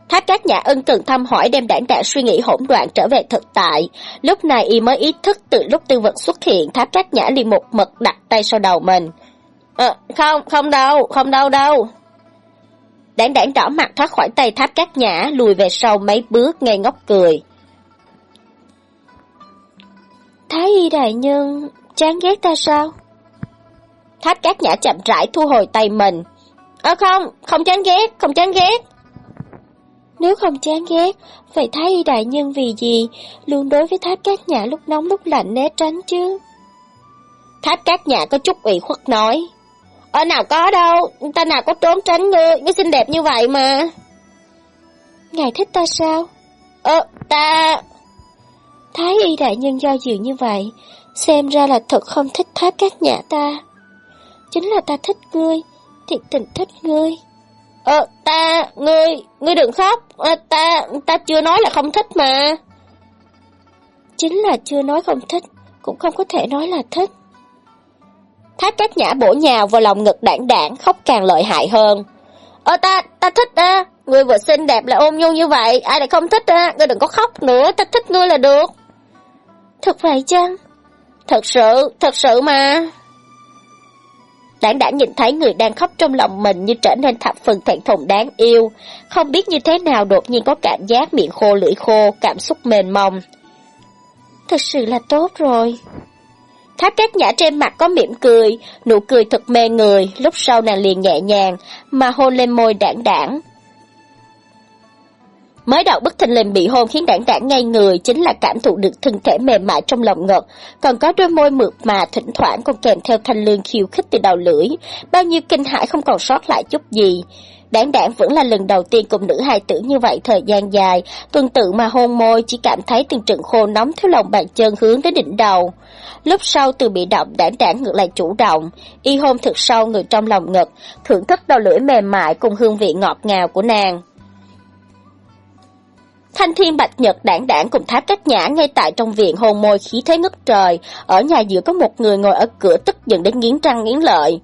Tháp các nhà ân cần thăm hỏi đem đảng đảng suy nghĩ hỗn loạn trở về thực tại. Lúc này y mới ý thức từ lúc tư vật xuất hiện, tháp các nhã liền một mật đặt tay sau đầu mình. À, không, không đâu, không đâu đâu. Đảng đảng đỏ mặt thoát khỏi tay tháp các nhã, lùi về sau mấy bước ngây ngốc cười. Thái y đại nhân, chán ghét ta sao? Tháp các nhã chậm rãi thu hồi tay mình. Ờ không, không chán ghét, không chán ghét. Nếu không chán ghét, vậy Thái y đại nhân vì gì luôn đối với tháp các nhã lúc nóng lúc lạnh né tránh chứ? Tháp các nhã có chút ủy khuất nói. Ở nào có đâu, ta nào có trốn tránh ngươi, ngươi xinh đẹp như vậy mà. Ngài thích ta sao? Ờ, ta... Thái y đại nhân do dự như vậy, xem ra là thật không thích tháp các nhà ta. Chính là ta thích ngươi, thiệt tình thích ngươi. Ờ, ta, ngươi, ngươi đừng khóc, à, ta, ta chưa nói là không thích mà. Chính là chưa nói không thích, cũng không có thể nói là thích. Thác các nhã bổ nhào vào lòng ngực đảng đảng, khóc càng lợi hại hơn. Ờ ta, ta thích á, người vừa xinh đẹp là ôm nhu như vậy, ai lại không thích á, ngươi đừng có khóc nữa, ta thích ngươi là được. Thật vậy chăng? Thật sự, thật sự mà. Đảng đã nhìn thấy người đang khóc trong lòng mình như trở nên thập phần thẹn thùng đáng yêu, không biết như thế nào đột nhiên có cảm giác miệng khô lưỡi khô, cảm xúc mềm mông. Thật sự là tốt rồi. Tháp các nhã trên mặt có mỉm cười, nụ cười thật mê người, lúc sau nàng liền nhẹ nhàng, mà hôn lên môi đảng đảng. Mới đầu bức thình lình bị hôn khiến đảng đảng ngay người chính là cảm thụ được thân thể mềm mại trong lòng ngực, còn có đôi môi mượt mà thỉnh thoảng còn kèm theo thanh lương khiêu khích từ đầu lưỡi, bao nhiêu kinh hãi không còn sót lại chút gì. Đảng đảng vẫn là lần đầu tiên cùng nữ hài tử như vậy thời gian dài, tuần tự mà hôn môi chỉ cảm thấy từng trận khô nóng theo lòng bàn chân hướng tới đỉnh đầu. Lúc sau từ bị động đảng đảng ngược lại chủ động, y hôn thực sâu người trong lòng ngực, thưởng thức đầu lưỡi mềm mại cùng hương vị ngọt ngào của nàng. Thanh thiên bạch nhật đảng đảng cùng tháp trách nhã ngay tại trong viện hôn môi khí thế ngất trời, ở nhà giữa có một người ngồi ở cửa tức giận đến nghiến răng nghiến lợi,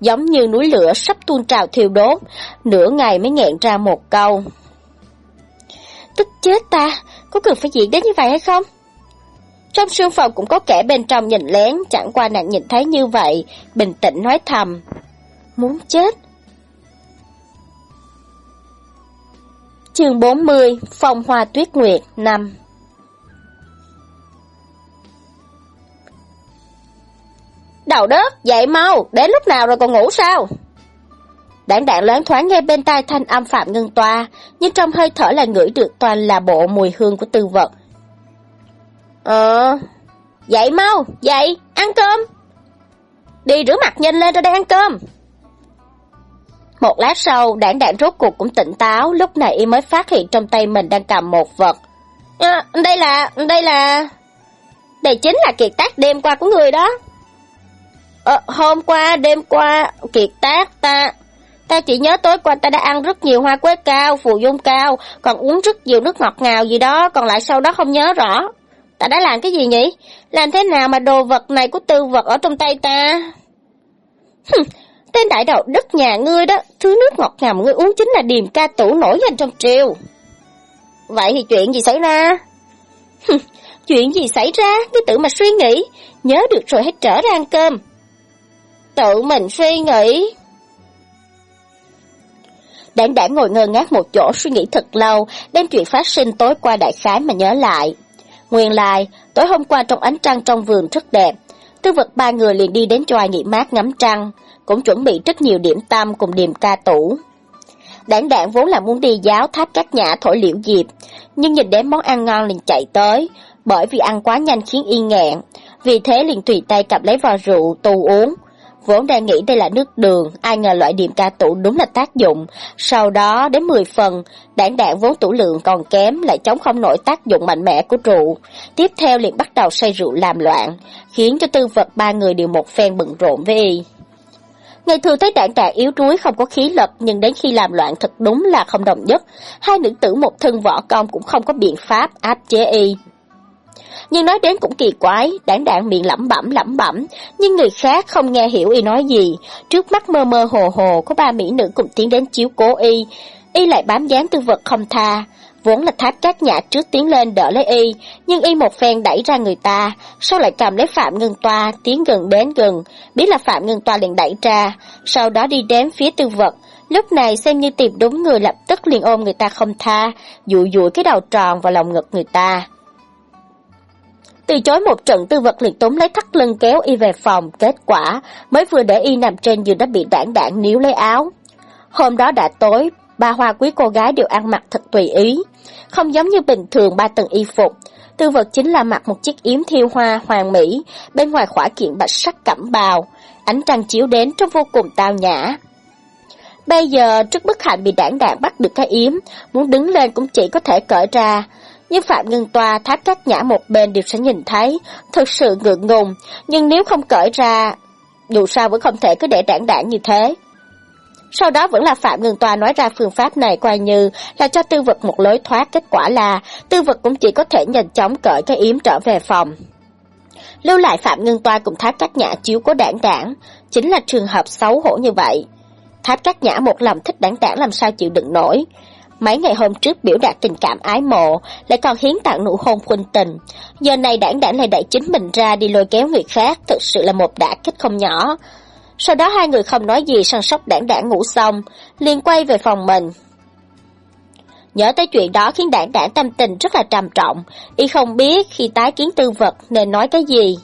giống như núi lửa sắp tuôn trào thiêu đốt, nửa ngày mới nghẹn ra một câu. Tức chết ta, có cần phải diễn đến như vậy hay không? Trong sương phòng cũng có kẻ bên trong nhìn lén, chẳng qua nàng nhìn thấy như vậy, bình tĩnh nói thầm. Muốn chết. Chương 40 Phong Hoa Tuyết Nguyệt 5 Đầu đất, dậy mau, đến lúc nào rồi còn ngủ sao? Đảng đạn loáng thoáng nghe bên tai thanh âm Phạm Ngân Toa, nhưng trong hơi thở là ngửi được toàn là bộ mùi hương của tư vật. Ờ, dậy mau, dậy, ăn cơm. Đi rửa mặt nhanh lên ra đây ăn cơm. Một lát sau, đảng đảng rốt cuộc cũng tỉnh táo, lúc này y mới phát hiện trong tay mình đang cầm một vật. À, đây là, đây là... Đây chính là kiệt tác đêm qua của người đó. À, hôm qua, đêm qua, kiệt tác ta... Ta chỉ nhớ tối qua ta đã ăn rất nhiều hoa quế cao, phù dung cao, còn uống rất nhiều nước ngọt ngào gì đó, còn lại sau đó không nhớ rõ. Ta đã làm cái gì nhỉ? Làm thế nào mà đồ vật này của tư vật ở trong tay ta? Tên đại đầu đất nhà ngươi đó, thứ nước ngọt ngào ngươi uống chính là điềm ca tủ nổi danh trong triều. Vậy thì chuyện gì xảy ra? chuyện gì xảy ra? Ngươi tự mà suy nghĩ, nhớ được rồi hãy trở ra ăn cơm. Tự mình suy nghĩ. Đảng đảng ngồi ngơ ngác một chỗ suy nghĩ thật lâu, đem chuyện phát sinh tối qua đại khái mà nhớ lại. Nguyên lai, tối hôm qua trong ánh trăng trong vườn rất đẹp, tư vật ba người liền đi đến choài nghỉ mát ngắm trăng cũng chuẩn bị rất nhiều điểm tâm cùng điểm ca tủ. Đảng đảng vốn là muốn đi giáo tháp các nhã thổi liễu diệp, nhưng nhìn đến món ăn ngon liền chạy tới, bởi vì ăn quá nhanh khiến y nghẹn, vì thế liền tùy tay cặp lấy vò rượu tu uống. Vốn đang nghĩ đây là nước đường, ai ngờ loại điểm ca tủ đúng là tác dụng. Sau đó đến 10 phần, đảng đạn vốn tủ lượng còn kém lại chống không nổi tác dụng mạnh mẽ của rượu. Tiếp theo liền bắt đầu say rượu làm loạn, khiến cho tư vật ba người đều một phen bận rộn với y. Ngày thường thấy đảng đạn yếu đuối không có khí lực nhưng đến khi làm loạn thật đúng là không đồng nhất. Hai nữ tử một thân võ công cũng không có biện pháp áp chế y. Nhưng nói đến cũng kỳ quái, đảng đạn miệng lẩm bẩm lẩm bẩm, nhưng người khác không nghe hiểu y nói gì. Trước mắt mơ mơ hồ hồ có ba mỹ nữ cùng tiến đến chiếu cố y, y lại bám dán tư vật không tha. Vốn là tháp cát nhã trước tiến lên đỡ lấy y, nhưng y một phen đẩy ra người ta, sau lại cầm lấy Phạm Ngân Toa, tiến gần đến gần, biết là Phạm Ngân Toa liền đẩy ra, sau đó đi đến phía tư vật. Lúc này xem như tìm đúng người lập tức liền ôm người ta không tha, dụ dụi cái đầu tròn vào lòng ngực người ta. Từ chối một trận tư vật liền tốn lấy thắt lưng kéo y về phòng, kết quả mới vừa để y nằm trên giường đã bị đảng đảng níu lấy áo. Hôm đó đã tối, ba hoa quý cô gái đều ăn mặc thật tùy ý, không giống như bình thường ba tầng y phục. Tư vật chính là mặc một chiếc yếm thiêu hoa hoàng mỹ, bên ngoài khỏa kiện bạch sắc cẩm bào, ánh trăng chiếu đến trông vô cùng tao nhã. Bây giờ, trước bức hạnh bị đảng Đảng bắt được cái yếm, muốn đứng lên cũng chỉ có thể cởi ra, nhưng Phạm Ngân Toa tháp cách nhã một bên đều sẽ nhìn thấy, thực sự ngượng ngùng, nhưng nếu không cởi ra, dù sao vẫn không thể cứ để đảng đảng như thế. Sau đó vẫn là Phạm Ngân Toa nói ra phương pháp này coi như là cho tư vật một lối thoát, kết quả là tư vật cũng chỉ có thể nhanh chóng cởi cái yếm trở về phòng. Lưu lại Phạm Ngân Toa cùng tháp cách nhã chiếu của đảng đảng, chính là trường hợp xấu hổ như vậy. Tháp cách nhã một lòng thích đảng đảng làm sao chịu đựng nổi, Mấy ngày hôm trước biểu đạt tình cảm ái mộ, lại còn hiến tặng nụ hôn khuynh tình. Giờ này đảng đảng lại đẩy chính mình ra đi lôi kéo người khác, thực sự là một đả kích không nhỏ. Sau đó hai người không nói gì săn sóc đảng đảng ngủ xong, liền quay về phòng mình. Nhớ tới chuyện đó khiến đảng đảng tâm tình rất là trầm trọng, y không biết khi tái kiến tư vật nên nói cái gì.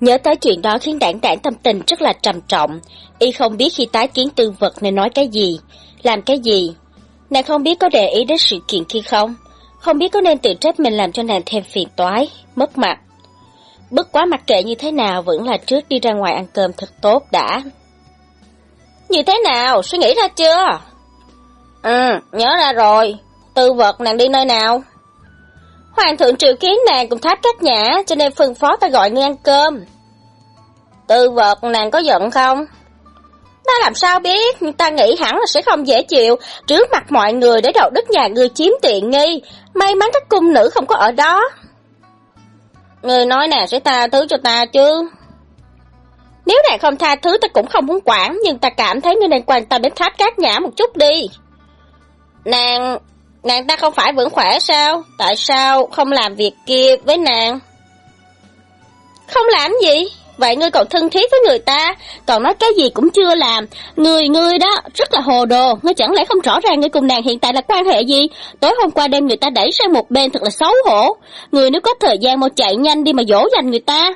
Nhớ tới chuyện đó khiến đảng đảng tâm tình rất là trầm trọng, y không biết khi tái kiến tư vật nên nói cái gì, làm cái gì. Nàng không biết có để ý đến sự kiện kia không, không biết có nên tự trách mình làm cho nàng thêm phiền toái, mất mặt. Bất quá mặc kệ như thế nào vẫn là trước đi ra ngoài ăn cơm thật tốt đã. Như thế nào, suy nghĩ ra chưa? Ừ, nhớ ra rồi, tư vật nàng đi nơi nào? Hoàng thượng triệu kiến nàng cùng tháp cách nhã, cho nên phân phó ta gọi ngươi ăn cơm. Tư vật nàng có giận không? Ta làm sao biết, ta nghĩ hẳn là sẽ không dễ chịu, trước mặt mọi người để đầu đức nhà ngươi chiếm tiện nghi, may mắn các cung nữ không có ở đó. Ngươi nói nàng sẽ tha thứ cho ta chứ? Nếu nàng không tha thứ ta cũng không muốn quản, nhưng ta cảm thấy ngươi nên quan tâm đến tháp cát nhã một chút đi. Nàng, nàng ta không phải vẫn khỏe sao? Tại sao không làm việc kia với nàng? Không làm gì? Vậy ngươi còn thân thiết với người ta, còn nói cái gì cũng chưa làm. Người ngươi đó, rất là hồ đồ, ngươi chẳng lẽ không rõ ràng ngươi cùng nàng hiện tại là quan hệ gì? Tối hôm qua đêm người ta đẩy sang một bên thật là xấu hổ. Người nếu có thời gian mau chạy nhanh đi mà dỗ dành người ta.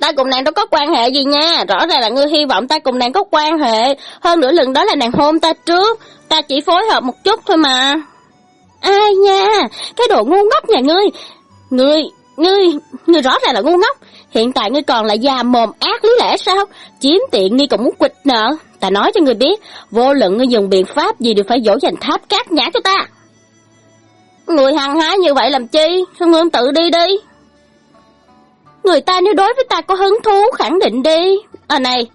Ta cùng nàng đâu có quan hệ gì nha, rõ ràng là ngươi hy vọng ta cùng nàng có quan hệ. Hơn nữa lần đó là nàng hôn ta trước, ta chỉ phối hợp một chút thôi mà. Ai nha, cái đồ ngu ngốc nhà ngươi. Ngươi, ngươi, ngươi rõ ràng là ngu ngốc. Hiện tại ngươi còn là già mồm ác lý lẽ sao? Chiếm tiện nghi còn muốn quịch nợ. Ta nói cho ngươi biết, vô luận ngươi dùng biện pháp gì đều phải dỗ dành tháp cát nhã cho ta. Người hăng hái như vậy làm chi? Không ngươi tự đi đi. Người ta nếu đối với ta có hứng thú khẳng định đi. À này,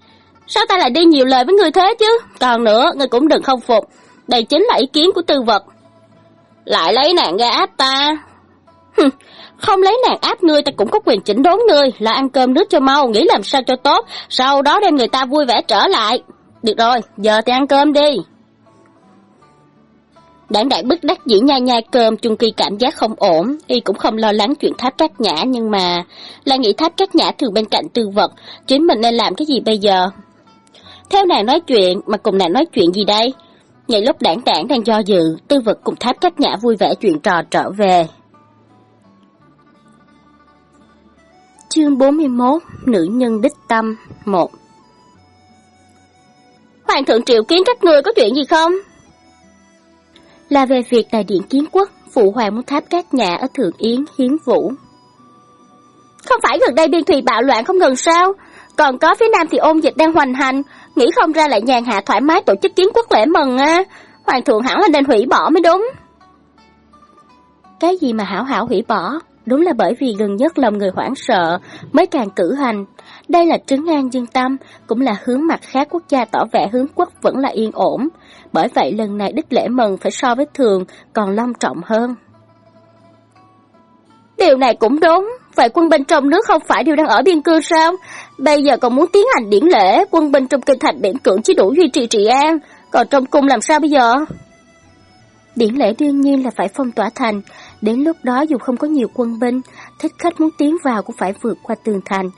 sao ta lại đi nhiều lời với người thế chứ? Còn nữa, người cũng đừng không phục. Đây chính là ý kiến của tư vật. Lại lấy nạn ra áp ta. Không lấy nàng áp ngươi ta cũng có quyền chỉnh đốn ngươi, là ăn cơm nước cho mau, nghĩ làm sao cho tốt, sau đó đem người ta vui vẻ trở lại. Được rồi, giờ thì ăn cơm đi. Đảng đại bức đắc dĩ nhai nhai cơm chung kỳ cảm giác không ổn, y cũng không lo lắng chuyện tháp cát nhã nhưng mà là nghĩ tháp cát nhã thường bên cạnh tư vật, chính mình nên làm cái gì bây giờ? Theo nàng nói chuyện mà cùng nàng nói chuyện gì đây? Ngay lúc đảng đảng đang do dự, tư vật cùng tháp cát nhã vui vẻ chuyện trò trở về. Chương 41 Nữ nhân đích tâm 1 Hoàng thượng triệu kiến các người có chuyện gì không? Là về việc đại điện kiến quốc, phụ hoàng muốn tháp các nhà ở Thượng Yến hiến vũ. Không phải gần đây biên thùy bạo loạn không ngừng sao? Còn có phía nam thì ôn dịch đang hoành hành, nghĩ không ra lại nhàn hạ thoải mái tổ chức kiến quốc lễ mừng à. Hoàng thượng hẳn là nên hủy bỏ mới đúng. Cái gì mà hảo hảo hủy bỏ? Đúng là bởi vì gần nhất lòng người hoảng sợ mới càng cử hành. Đây là trấn an dân tâm, cũng là hướng mặt khác quốc gia tỏ vẻ hướng quốc vẫn là yên ổn. Bởi vậy lần này đích lễ mừng phải so với thường còn long trọng hơn. Điều này cũng đúng, vậy quân binh trong nước không phải đều đang ở biên cương sao? Bây giờ còn muốn tiến hành điển lễ, quân binh trong kinh thành biển cưỡng chỉ đủ duy trì trị an, còn trong cung làm sao bây giờ? Điển lễ đương nhiên là phải phong tỏa thành, đến lúc đó dù không có nhiều quân binh, thích khách muốn tiến vào cũng phải vượt qua tường thành.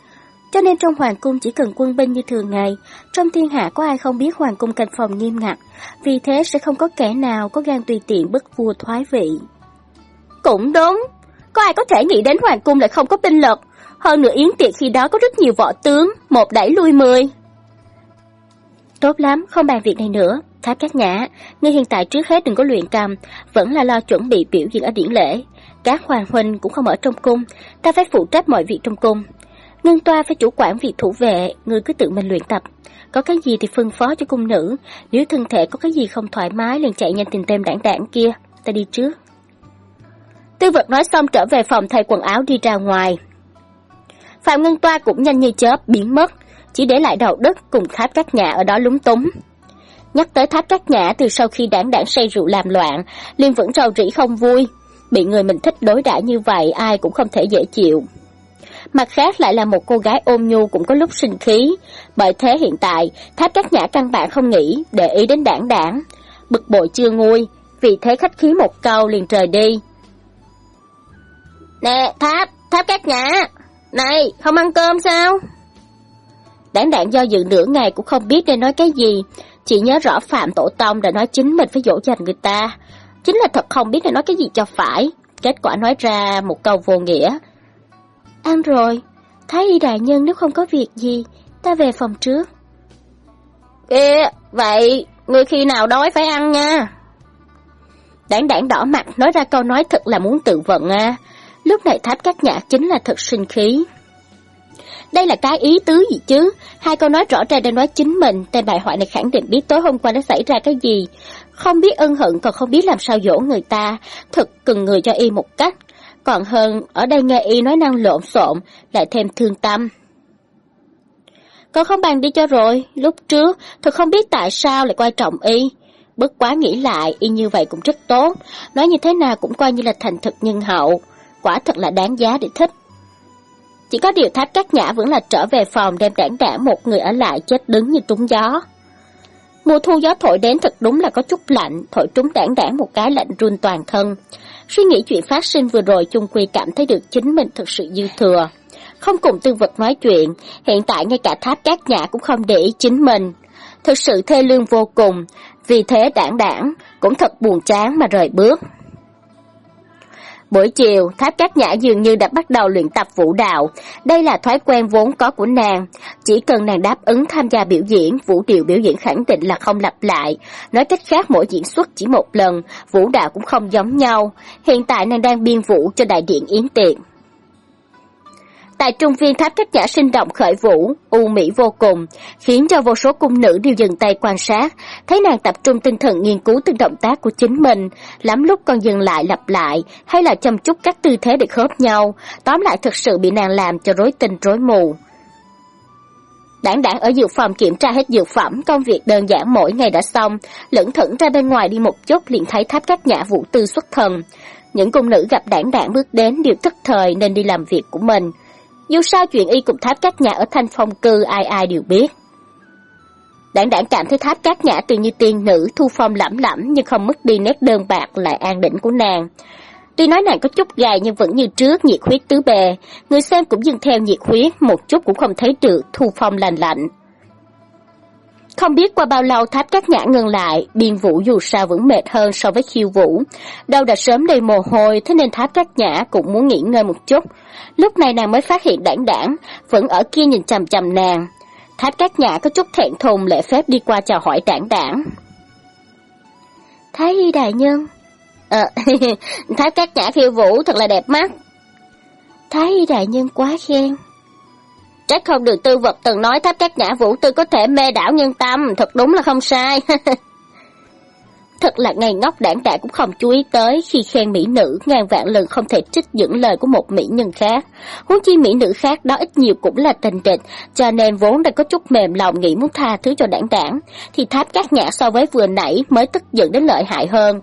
Cho nên trong hoàng cung chỉ cần quân binh như thường ngày, trong thiên hạ có ai không biết hoàng cung canh phòng nghiêm ngặt, vì thế sẽ không có kẻ nào có gan tùy tiện bức vua thoái vị. Cũng đúng, có ai có thể nghĩ đến hoàng cung lại không có binh lực, hơn nữa yến tiệc khi đó có rất nhiều võ tướng, một đẩy lui mười. Tốt lắm, không bàn việc này nữa. Tháp Cát Nhã, ngươi hiện tại trước hết đừng có luyện cầm, vẫn là lo chuẩn bị biểu diễn ở điển lễ. Các hoàng huynh cũng không ở trong cung, ta phải phụ trách mọi việc trong cung. Ngân toa phải chủ quản việc thủ vệ, ngươi cứ tự mình luyện tập. Có cái gì thì phân phó cho cung nữ, nếu thân thể có cái gì không thoải mái liền chạy nhanh tìm tên đảng đảng kia, ta đi trước. Tư vật nói xong trở về phòng thay quần áo đi ra ngoài. Phạm Ngân Toa cũng nhanh như chớp biến mất, chỉ để lại đầu đất cùng tháp các nhà ở đó lúng túng. Nhắc tới tháp các nhã từ sau khi đảng đảng say rượu làm loạn, Liên vẫn rầu rĩ không vui. Bị người mình thích đối đãi như vậy ai cũng không thể dễ chịu. Mặt khác lại là một cô gái ôm nhu cũng có lúc sinh khí. Bởi thế hiện tại, tháp các nhã căn bản không nghĩ, để ý đến đảng đảng. Bực bội chưa nguôi, vì thế khách khí một câu liền rời đi. Nè, tháp, tháp các nhã, này, không ăn cơm sao? Đảng đảng do dự nửa ngày cũng không biết nên nói cái gì, chỉ nhớ rõ Phạm Tổ Tông đã nói chính mình phải dỗ dành người ta. Chính là thật không biết nên nói cái gì cho phải. Kết quả nói ra một câu vô nghĩa. Ăn rồi, Thái y đại nhân nếu không có việc gì, ta về phòng trước. Kìa, vậy, người khi nào đói phải ăn nha. Đảng đảng đỏ mặt nói ra câu nói thật là muốn tự vận à. Lúc này tháp các nhạc chính là thật sinh khí. Đây là cái ý tứ gì chứ? Hai câu nói rõ ràng đang nói chính mình, tên bài hoại này khẳng định biết tối hôm qua đã xảy ra cái gì. Không biết ân hận còn không biết làm sao dỗ người ta, thật cần người cho y một cách. Còn hơn, ở đây nghe y nói năng lộn xộn, lại thêm thương tâm. Con không bàn đi cho rồi, lúc trước, thật không biết tại sao lại quan trọng y. Bất quá nghĩ lại, y như vậy cũng rất tốt, nói như thế nào cũng coi như là thành thực nhân hậu. Quả thật là đáng giá để thích. Chỉ có điều tháp các nhã vẫn là trở về phòng đem đảng đảng một người ở lại chết đứng như trúng gió. Mùa thu gió thổi đến thật đúng là có chút lạnh, thổi trúng đảng đảng một cái lạnh run toàn thân. Suy nghĩ chuyện phát sinh vừa rồi chung quy cảm thấy được chính mình thực sự dư thừa. Không cùng tư vật nói chuyện, hiện tại ngay cả tháp các nhã cũng không để ý chính mình. Thực sự thê lương vô cùng, vì thế đảng đảng cũng thật buồn chán mà rời bước. Buổi chiều, Tháp Cát Nhã dường như đã bắt đầu luyện tập vũ đạo. Đây là thói quen vốn có của nàng. Chỉ cần nàng đáp ứng tham gia biểu diễn, vũ điệu biểu diễn khẳng định là không lặp lại. Nói cách khác mỗi diễn xuất chỉ một lần, vũ đạo cũng không giống nhau. Hiện tại nàng đang biên vũ cho đại điện Yến tiệc. Tại trung viên tháp cách giả sinh động khởi vũ, u mỹ vô cùng, khiến cho vô số cung nữ đều dừng tay quan sát, thấy nàng tập trung tinh thần nghiên cứu từng động tác của chính mình, lắm lúc còn dừng lại lặp lại, hay là chăm chút các tư thế để khớp nhau, tóm lại thực sự bị nàng làm cho rối tinh rối mù. Đảng đảng ở dược phòng kiểm tra hết dược phẩm, công việc đơn giản mỗi ngày đã xong, lững thững ra bên ngoài đi một chút liền thấy tháp các nhã vũ tư xuất thần. Những cung nữ gặp đảng đảng bước đến đều tức thời nên đi làm việc của mình. Dù sao chuyện y cùng tháp các nhà ở thanh phong cư ai ai đều biết. Đảng đảng cảm thấy tháp các nhã từ như tiên nữ thu phong lẩm lẩm nhưng không mất đi nét đơn bạc lại an định của nàng. Tuy nói nàng có chút gài nhưng vẫn như trước nhiệt huyết tứ bề, người xem cũng dừng theo nhiệt huyết, một chút cũng không thấy được thu phong lành lạnh. Không biết qua bao lâu tháp các nhã ngừng lại, biên vũ dù sao vẫn mệt hơn so với khiêu vũ. Đâu đã sớm đầy mồ hôi, thế nên tháp các nhã cũng muốn nghỉ ngơi một chút. Lúc này nàng mới phát hiện đảng đảng, vẫn ở kia nhìn chầm chầm nàng. Tháp các nhã có chút thẹn thùng lễ phép đi qua chào hỏi đảng đảng. Thái y đại nhân. Ờ, tháp các nhã khiêu vũ thật là đẹp mắt. Thái y đại nhân quá khen. Trách không được tư vật từng nói tháp các nhã vũ tư có thể mê đảo nhân tâm, thật đúng là không sai. Thật là ngày ngốc đảng đại cũng không chú ý tới khi khen mỹ nữ ngàn vạn lần không thể trích những lời của một mỹ nhân khác. Huống chi mỹ nữ khác đó ít nhiều cũng là tình địch, cho nên vốn đã có chút mềm lòng nghĩ muốn tha thứ cho đảng đảng, thì tháp các nhã so với vừa nãy mới tức giận đến lợi hại hơn.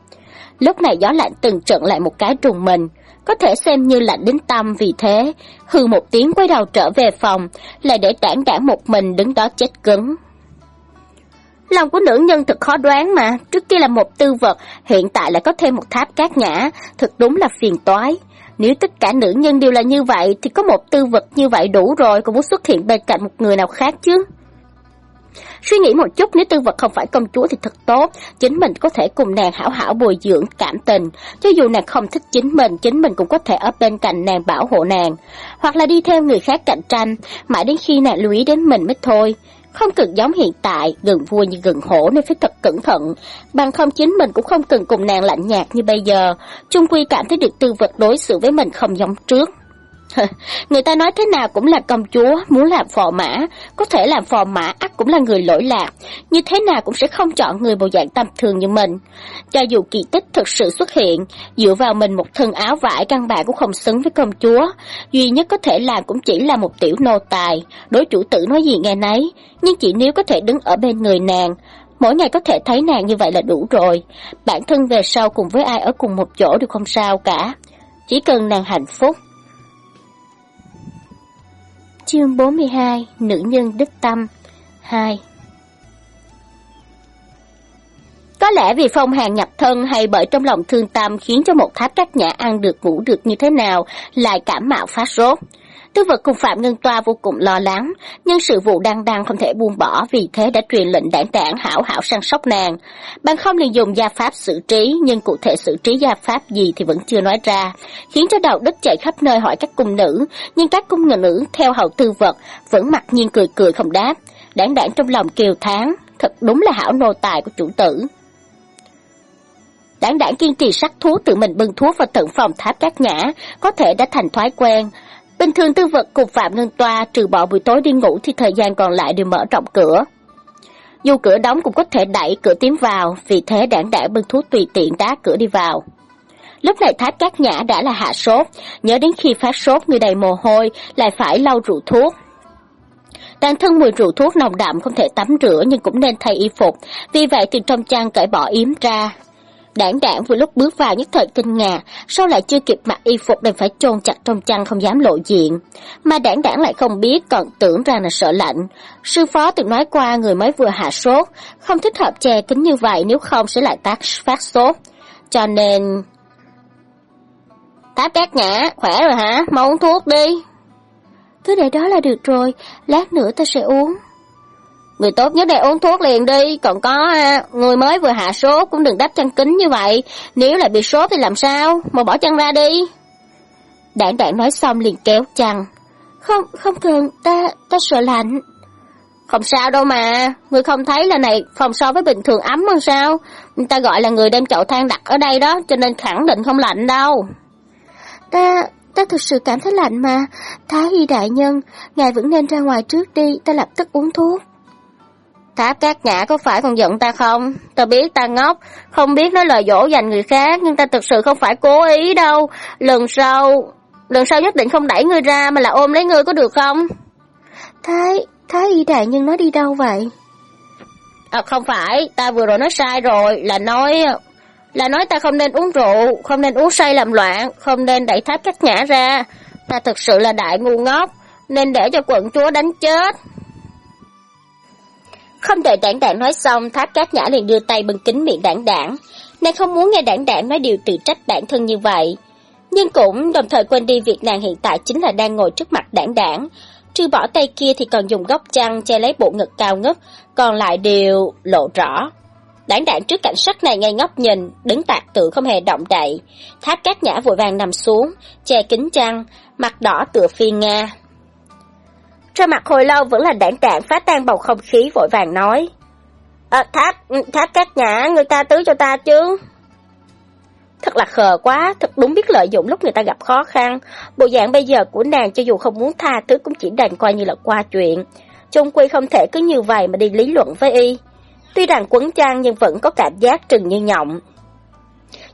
Lúc này gió lạnh từng trận lại một cái trùng mình, có thể xem như lạnh đến tâm vì thế, hư một tiếng quay đầu trở về phòng, lại để đảng đảng một mình đứng đó chết cứng. Lòng của nữ nhân thật khó đoán mà, trước kia là một tư vật, hiện tại lại có thêm một tháp cát nhã, thật đúng là phiền toái. Nếu tất cả nữ nhân đều là như vậy thì có một tư vật như vậy đủ rồi, còn muốn xuất hiện bên cạnh một người nào khác chứ. Suy nghĩ một chút nếu tư vật không phải công chúa thì thật tốt, chính mình có thể cùng nàng hảo hảo bồi dưỡng cảm tình. Cho dù nàng không thích chính mình, chính mình cũng có thể ở bên cạnh nàng bảo hộ nàng. Hoặc là đi theo người khác cạnh tranh, mãi đến khi nàng lưu ý đến mình mới thôi. Không cần giống hiện tại, gần vua như gần hổ nên phải thật cẩn thận. Bằng không chính mình cũng không cần cùng nàng lạnh nhạt như bây giờ. Trung Quy cảm thấy được tư vật đối xử với mình không giống trước. người ta nói thế nào cũng là công chúa, muốn làm phò mã, có thể làm phò mã ắt cũng là người lỗi lạc, như thế nào cũng sẽ không chọn người bộ dạng tầm thường như mình. Cho dù kỳ tích thực sự xuất hiện, dựa vào mình một thân áo vải căn bản cũng không xứng với công chúa, duy nhất có thể làm cũng chỉ là một tiểu nô tài, đối chủ tử nói gì nghe nấy, nhưng chỉ nếu có thể đứng ở bên người nàng, Mỗi ngày có thể thấy nàng như vậy là đủ rồi. Bản thân về sau cùng với ai ở cùng một chỗ đều không sao cả. Chỉ cần nàng hạnh phúc, Chương 42 Nữ nhân đích tâm 2 Có lẽ vì phong hàng nhập thân hay bởi trong lòng thương tâm khiến cho một tháp các nhã ăn được ngủ được như thế nào, lại cảm mạo phát sốt. Tư vật cùng Phạm Ngân Toa vô cùng lo lắng, nhưng sự vụ đang đang không thể buông bỏ vì thế đã truyền lệnh đảng đảng hảo hảo săn sóc nàng. Bằng không liền dùng gia pháp xử trí, nhưng cụ thể xử trí gia pháp gì thì vẫn chưa nói ra, khiến cho đầu đất chạy khắp nơi hỏi các cung nữ, nhưng các cung nữ theo hầu tư vật vẫn mặc nhiên cười cười không đáp. Đảng đảng trong lòng kiều tháng, thật đúng là hảo nô tài của chủ tử. Đảng đảng kiên trì sắc thuốc tự mình bưng thuốc vào tận phòng tháp các nhã, có thể đã thành thói quen, Bình thường tư vật cục Phạm Ngân Toa trừ bỏ buổi tối đi ngủ thì thời gian còn lại đều mở rộng cửa. Dù cửa đóng cũng có thể đẩy cửa tiến vào, vì thế đảng đảng bưng thuốc tùy tiện đá cửa đi vào. Lúc này Tháp Cát Nhã đã là hạ sốt, nhớ đến khi phát sốt người đầy mồ hôi lại phải lau rượu thuốc. Toàn thân mùi rượu thuốc nồng đậm không thể tắm rửa nhưng cũng nên thay y phục, vì vậy từ trong chăn cởi bỏ yếm ra, Đảng đảng vừa lúc bước vào nhất thời kinh ngạc, sau lại chưa kịp mặc y phục đành phải chôn chặt trong chăn không dám lộ diện. Mà đảng đảng lại không biết còn tưởng rằng là sợ lạnh. Sư phó từng nói qua người mới vừa hạ sốt, không thích hợp che kính như vậy nếu không sẽ lại tác phát sốt. Cho nên... tá cát nhã, khỏe rồi hả? Mau uống thuốc đi. Cứ để đó là được rồi, lát nữa ta sẽ uống. Người tốt nhất đây uống thuốc liền đi, còn có à, người mới vừa hạ sốt cũng đừng đắp chăn kính như vậy, nếu lại bị sốt thì làm sao, mà bỏ chăn ra đi. Đảng đảng nói xong liền kéo chăn. Không, không cần, ta, ta sợ lạnh. Không sao đâu mà, người không thấy là này phòng so với bình thường ấm hơn sao? Người ta gọi là người đem chậu than đặt ở đây đó, cho nên khẳng định không lạnh đâu. Ta, ta thực sự cảm thấy lạnh mà. Thái y đại nhân, ngài vẫn nên ra ngoài trước đi, ta lập tức uống thuốc. Tháp cát nhã có phải còn giận ta không? Ta biết ta ngốc, không biết nói lời dỗ dành người khác, nhưng ta thực sự không phải cố ý đâu. Lần sau, lần sau nhất định không đẩy ngươi ra mà là ôm lấy ngươi có được không? Thái, Thái y đại nhân nói đi đâu vậy? À, không phải, ta vừa rồi nói sai rồi, là nói... Là nói ta không nên uống rượu, không nên uống say làm loạn, không nên đẩy tháp cát nhã ra. Ta thực sự là đại ngu ngốc, nên để cho quận chúa đánh chết. Không đợi đảng đảng nói xong, tháp cát nhã liền đưa tay bưng kính miệng đảng đảng. Nàng không muốn nghe đảng đảng nói điều tự trách bản thân như vậy. Nhưng cũng đồng thời quên đi việc nàng hiện tại chính là đang ngồi trước mặt đảng đảng. Trừ bỏ tay kia thì còn dùng góc chăn che lấy bộ ngực cao ngất, còn lại đều lộ rõ. Đảng đảng trước cảnh sát này ngay ngốc nhìn, đứng tạc tự không hề động đậy. Tháp cát nhã vội vàng nằm xuống, che kính chăn, mặt đỏ tựa phi Nga. Trên mặt hồi lâu vẫn là đảng đạn phá tan bầu không khí vội vàng nói. À, tháp, tháp các nhã, người ta tứ cho ta chứ. Thật là khờ quá, thật đúng biết lợi dụng lúc người ta gặp khó khăn. Bộ dạng bây giờ của nàng cho dù không muốn tha thứ cũng chỉ đành coi như là qua chuyện. Trung quy không thể cứ như vậy mà đi lý luận với y. Tuy rằng quấn trang nhưng vẫn có cảm giác trừng như nhộng.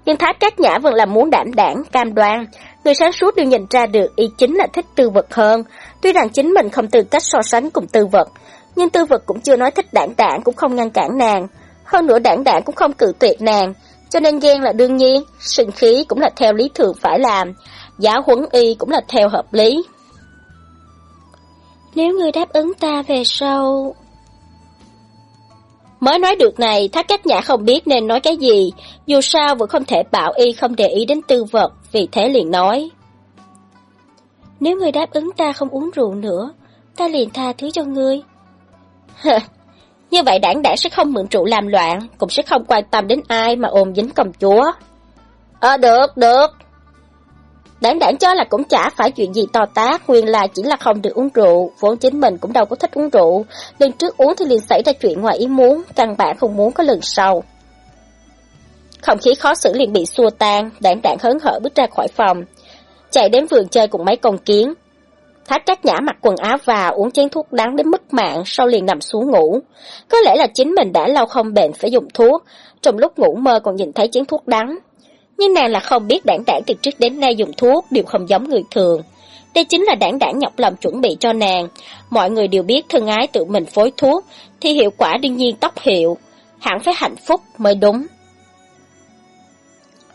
Nhưng Tháp Cát Nhã vẫn là muốn đảm đảng, cam đoan. Người sáng suốt đều nhìn ra được y chính là thích tư vật hơn. Tuy rằng chính mình không từ cách so sánh cùng tư vật, nhưng tư vật cũng chưa nói thích đảng đảng cũng không ngăn cản nàng. Hơn nữa đảng đảng cũng không cự tuyệt nàng, cho nên ghen là đương nhiên, sinh khí cũng là theo lý thường phải làm, giáo huấn y cũng là theo hợp lý. Nếu người đáp ứng ta về sau... Mới nói được này, Thác Cách Nhã không biết nên nói cái gì, dù sao vẫn không thể bảo y không để ý đến tư vật, vì thế liền nói. Nếu người đáp ứng ta không uống rượu nữa, ta liền tha thứ cho ngươi. Như vậy đảng đảng sẽ không mượn rượu làm loạn, cũng sẽ không quan tâm đến ai mà ôm dính công chúa. Ờ được, được. Đảng đảng cho là cũng chả phải chuyện gì to tác, nguyên là chỉ là không được uống rượu, vốn chính mình cũng đâu có thích uống rượu. Lần trước uống thì liền xảy ra chuyện ngoài ý muốn, căn bản không muốn có lần sau. Không khí khó xử liền bị xua tan, đảng đảng hớn hở bước ra khỏi phòng. Chạy đến vườn chơi cùng mấy con kiến, Thác Trác Nhã mặc quần áo và uống chén thuốc đắng đến mất mạng sau liền nằm xuống ngủ. Có lẽ là chính mình đã lâu không bệnh phải dùng thuốc, trong lúc ngủ mơ còn nhìn thấy chén thuốc đắng. Nhưng nàng là không biết đảng đảng từ trước đến nay dùng thuốc đều không giống người thường. Đây chính là đảng đảng nhọc lòng chuẩn bị cho nàng. Mọi người đều biết thân ái tự mình phối thuốc, thì hiệu quả đương nhiên tốc hiệu. Hẳn phải hạnh phúc mới đúng.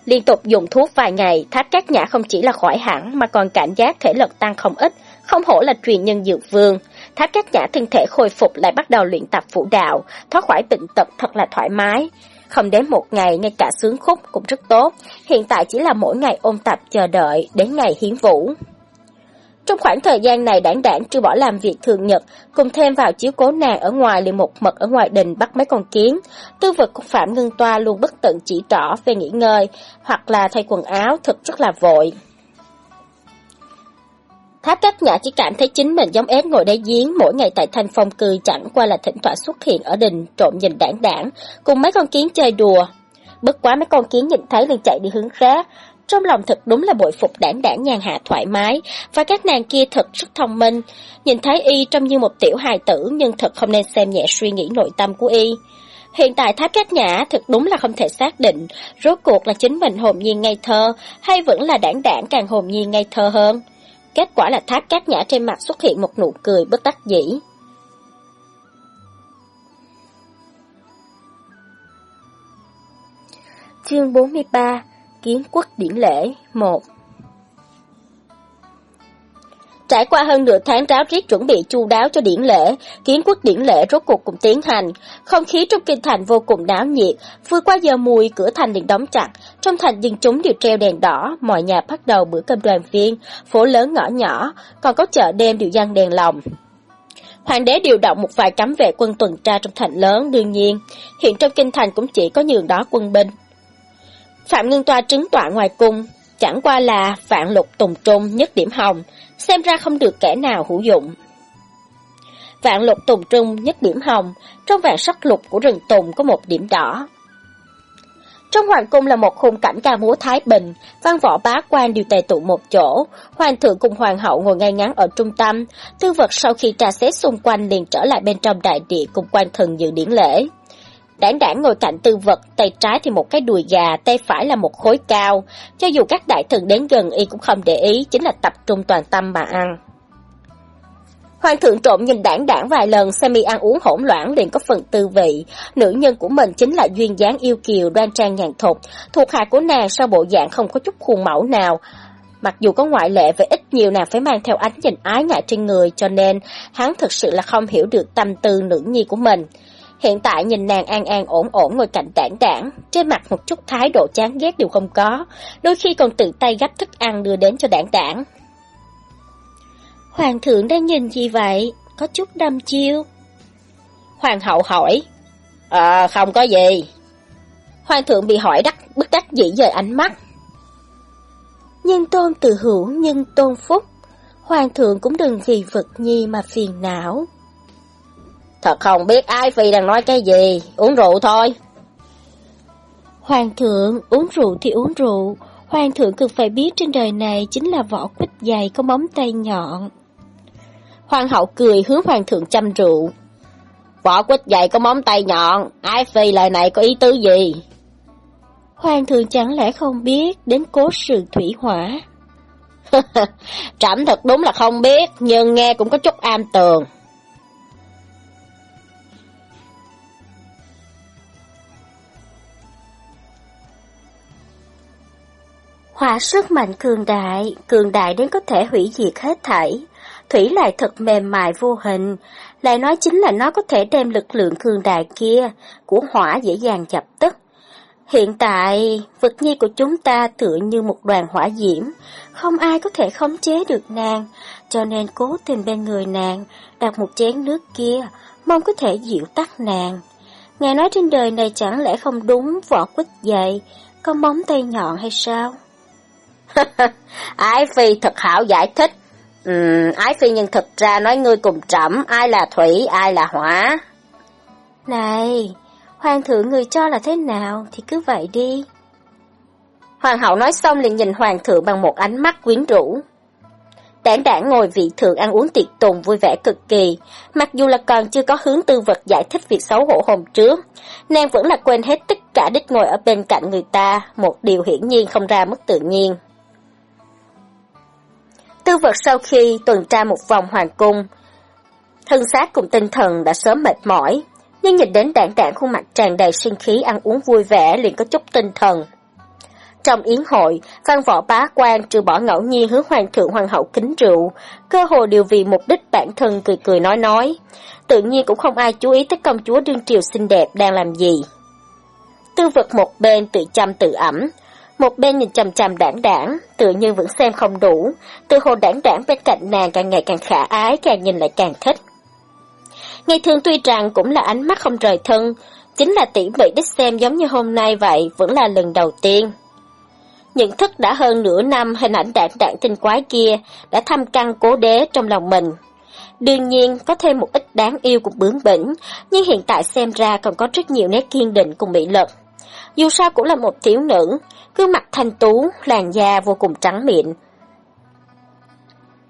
Liên tục dùng thuốc vài ngày, Thác Cát Nhã không chỉ là khỏi hẳn mà còn cảm giác thể lực tăng không ít, không hổ là truyền nhân dược vương. Thác Cát Nhã thân thể khôi phục lại bắt đầu luyện tập phủ đạo, thoát khỏi bệnh tật thật là thoải mái. Không đến một ngày, ngay cả sướng khúc cũng rất tốt, hiện tại chỉ là mỗi ngày ôn tập chờ đợi đến ngày hiến vũ. Trong khoảng thời gian này đảng đảng chưa bỏ làm việc thường nhật, cùng thêm vào chiếu cố nàng ở ngoài liền một mật ở ngoài đình bắt mấy con kiến. Tư vật của Phạm Ngân Toa luôn bất tận chỉ trỏ về nghỉ ngơi, hoặc là thay quần áo thật rất là vội. Tháp cách nhã chỉ cảm thấy chính mình giống ép ngồi đáy giếng mỗi ngày tại thanh phong cư chẳng qua là thỉnh thoảng xuất hiện ở đình trộm nhìn đảng đảng, cùng mấy con kiến chơi đùa. Bất quá mấy con kiến nhìn thấy liền chạy đi hướng khác, trong lòng thật đúng là bội phục đảng đảng nhàn hạ thoải mái, và các nàng kia thật rất thông minh. Nhìn thấy y trông như một tiểu hài tử nhưng thật không nên xem nhẹ suy nghĩ nội tâm của y. Hiện tại Tháp Cát Nhã thật đúng là không thể xác định, rốt cuộc là chính mình hồn nhiên ngây thơ, hay vẫn là đảng đảng càng hồn nhiên ngây thơ hơn. Kết quả là Tháp Cát Nhã trên mặt xuất hiện một nụ cười bất đắc dĩ. Chương 43 Kiến quốc điển lễ 1 Trải qua hơn nửa tháng ráo riết chuẩn bị chu đáo cho điển lễ, kiến quốc điển lễ rốt cuộc cũng tiến hành. Không khí trong kinh thành vô cùng náo nhiệt, vừa qua giờ mùi cửa thành liền đóng chặt, trong thành dân chúng đều treo đèn đỏ, mọi nhà bắt đầu bữa cơm đoàn viên, phố lớn ngõ nhỏ, còn có chợ đêm đều giăng đèn lồng. Hoàng đế điều động một vài cấm vệ quân tuần tra trong thành lớn đương nhiên, hiện trong kinh thành cũng chỉ có nhường đó quân binh. Phạm Ngân Toa trứng tọa ngoài cung, chẳng qua là vạn lục tùng trung nhất điểm hồng, xem ra không được kẻ nào hữu dụng. Vạn lục tùng trung nhất điểm hồng, trong vạn sắc lục của rừng tùng có một điểm đỏ. Trong hoàng cung là một khung cảnh ca múa thái bình, văn võ bá quan đều tề tụ một chỗ, hoàng thượng cùng hoàng hậu ngồi ngay ngắn ở trung tâm, tư vật sau khi trà xét xung quanh liền trở lại bên trong đại địa cùng quan thần dự điển lễ. Đảng đảng ngồi cạnh tư vật, tay trái thì một cái đùi gà, tay phải là một khối cao. Cho dù các đại thần đến gần y cũng không để ý, chính là tập trung toàn tâm mà ăn. Hoàng thượng trộm nhìn đảng đảng vài lần, xem y ăn uống hỗn loạn liền có phần tư vị. Nữ nhân của mình chính là duyên dáng yêu kiều, đoan trang nhàn thục. Thuộc hạ của nàng sau bộ dạng không có chút khuôn mẫu nào. Mặc dù có ngoại lệ với ít nhiều nàng phải mang theo ánh nhìn ái ngại trên người, cho nên hắn thực sự là không hiểu được tâm tư nữ nhi của mình. Hiện tại nhìn nàng an an ổn ổn ngồi cạnh đảng đảng, trên mặt một chút thái độ chán ghét đều không có, đôi khi còn tự tay gấp thức ăn đưa đến cho đảng đảng. Hoàng thượng đang nhìn gì vậy? Có chút đâm chiêu. Hoàng hậu hỏi. Ờ, không có gì. Hoàng thượng bị hỏi đắc, bức đắc dĩ dời ánh mắt. Nhân tôn tự hữu, nhân tôn phúc. Hoàng thượng cũng đừng vì vật nhi mà phiền não. Thật không biết ai Phi đang nói cái gì, uống rượu thôi. Hoàng thượng, uống rượu thì uống rượu, hoàng thượng cần phải biết trên đời này chính là vỏ quýt dày có móng tay nhọn. Hoàng hậu cười hướng hoàng thượng chăm rượu. Vỏ quýt dày có móng tay nhọn, ai phi lời này có ý tứ gì? Hoàng thượng chẳng lẽ không biết đến cố sự thủy hỏa? Trẫm thật đúng là không biết, nhưng nghe cũng có chút am tường. Hỏa sức mạnh cường đại, cường đại đến có thể hủy diệt hết thảy. Thủy lại thật mềm mại vô hình, lại nói chính là nó có thể đem lực lượng cường đại kia của hỏa dễ dàng dập tức. Hiện tại, vật nhi của chúng ta tựa như một đoàn hỏa diễm, không ai có thể khống chế được nàng, cho nên cố tình bên người nàng, đặt một chén nước kia, mong có thể dịu tắt nàng. Ngài nói trên đời này chẳng lẽ không đúng vỏ quýt dày, có móng tay nhọn hay sao? Ái Phi thật hảo giải thích. Uhm, Ái Phi nhưng thực ra nói ngươi cùng trẫm ai là thủy, ai là hỏa. Này, hoàng thượng người cho là thế nào thì cứ vậy đi. Hoàng hậu nói xong liền nhìn hoàng thượng bằng một ánh mắt quyến rũ. Đảng đảng ngồi vị thượng ăn uống tiệc tùng vui vẻ cực kỳ, mặc dù là còn chưa có hướng tư vật giải thích việc xấu hổ hôm trước, nàng vẫn là quên hết tất cả đích ngồi ở bên cạnh người ta, một điều hiển nhiên không ra mất tự nhiên. Tư vật sau khi tuần tra một vòng hoàng cung, thân xác cùng tinh thần đã sớm mệt mỏi, nhưng nhìn đến đảng đảng khuôn mặt tràn đầy sinh khí ăn uống vui vẻ liền có chút tinh thần. Trong yến hội, văn võ bá quan trừ bỏ ngẫu nhiên hướng hoàng thượng hoàng hậu kính rượu, cơ hồ đều vì mục đích bản thân cười cười nói nói. Tự nhiên cũng không ai chú ý tới công chúa đương triều xinh đẹp đang làm gì. Tư vật một bên tự chăm tự ẩm, một bên nhìn chằm chằm đảng đảng, tự nhiên vẫn xem không đủ, từ hồ đảng đảng bên cạnh nàng càng ngày càng khả ái, càng nhìn lại càng thích. Ngày thường tuy rằng cũng là ánh mắt không rời thân, chính là tỉ mỉ đích xem giống như hôm nay vậy, vẫn là lần đầu tiên. Nhận thức đã hơn nửa năm hình ảnh đảng đảng tinh quái kia đã thăm căn cố đế trong lòng mình. Đương nhiên có thêm một ít đáng yêu cũng bướng bỉnh, nhưng hiện tại xem ra còn có rất nhiều nét kiên định cùng mỹ lực. Dù sao cũng là một thiếu nữ, gương mặt thanh tú, làn da vô cùng trắng mịn.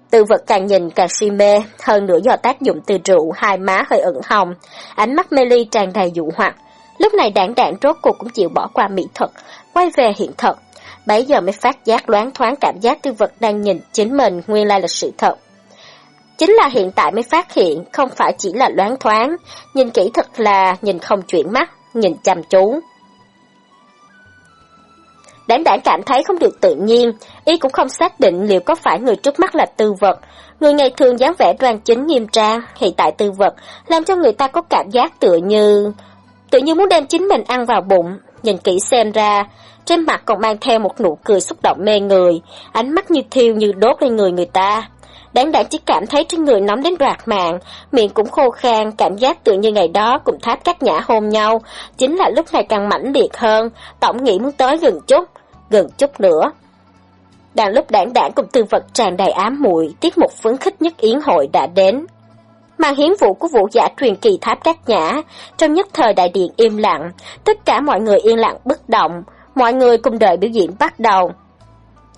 Từ vật càng nhìn càng si mê, hơn nữa do tác dụng từ rượu, hai má hơi ửng hồng, ánh mắt mê ly tràn đầy dụ hoặc. Lúc này đảng đảng rốt cuộc cũng chịu bỏ qua mỹ thuật, quay về hiện thực. Bấy giờ mới phát giác loáng thoáng cảm giác tư vật đang nhìn chính mình nguyên lai là sự thật. Chính là hiện tại mới phát hiện, không phải chỉ là loáng thoáng, nhìn kỹ thật là nhìn không chuyển mắt, nhìn chăm chú. Đảng đảng cảm thấy không được tự nhiên, y cũng không xác định liệu có phải người trước mắt là tư vật. Người ngày thường dáng vẻ đoan chính nghiêm trang, hiện tại tư vật, làm cho người ta có cảm giác tựa như... Tự như muốn đem chính mình ăn vào bụng, nhìn kỹ xem ra, trên mặt còn mang theo một nụ cười xúc động mê người, ánh mắt như thiêu như đốt lên người người ta. Đáng đáng chỉ cảm thấy trên người nóng đến đoạt mạng, miệng cũng khô khan, cảm giác tự như ngày đó cùng tháp các nhã hôn nhau, chính là lúc này càng mãnh liệt hơn, tổng nghĩ muốn tới gần chút, gần chút nữa. Đang lúc đảng đảng cùng tư vật tràn đầy ám muội tiết mục phấn khích nhất yến hội đã đến. Màn hiến vụ của vũ giả truyền kỳ tháp các nhã, trong nhất thời đại điện im lặng, tất cả mọi người yên lặng bất động, mọi người cùng đợi biểu diễn bắt đầu.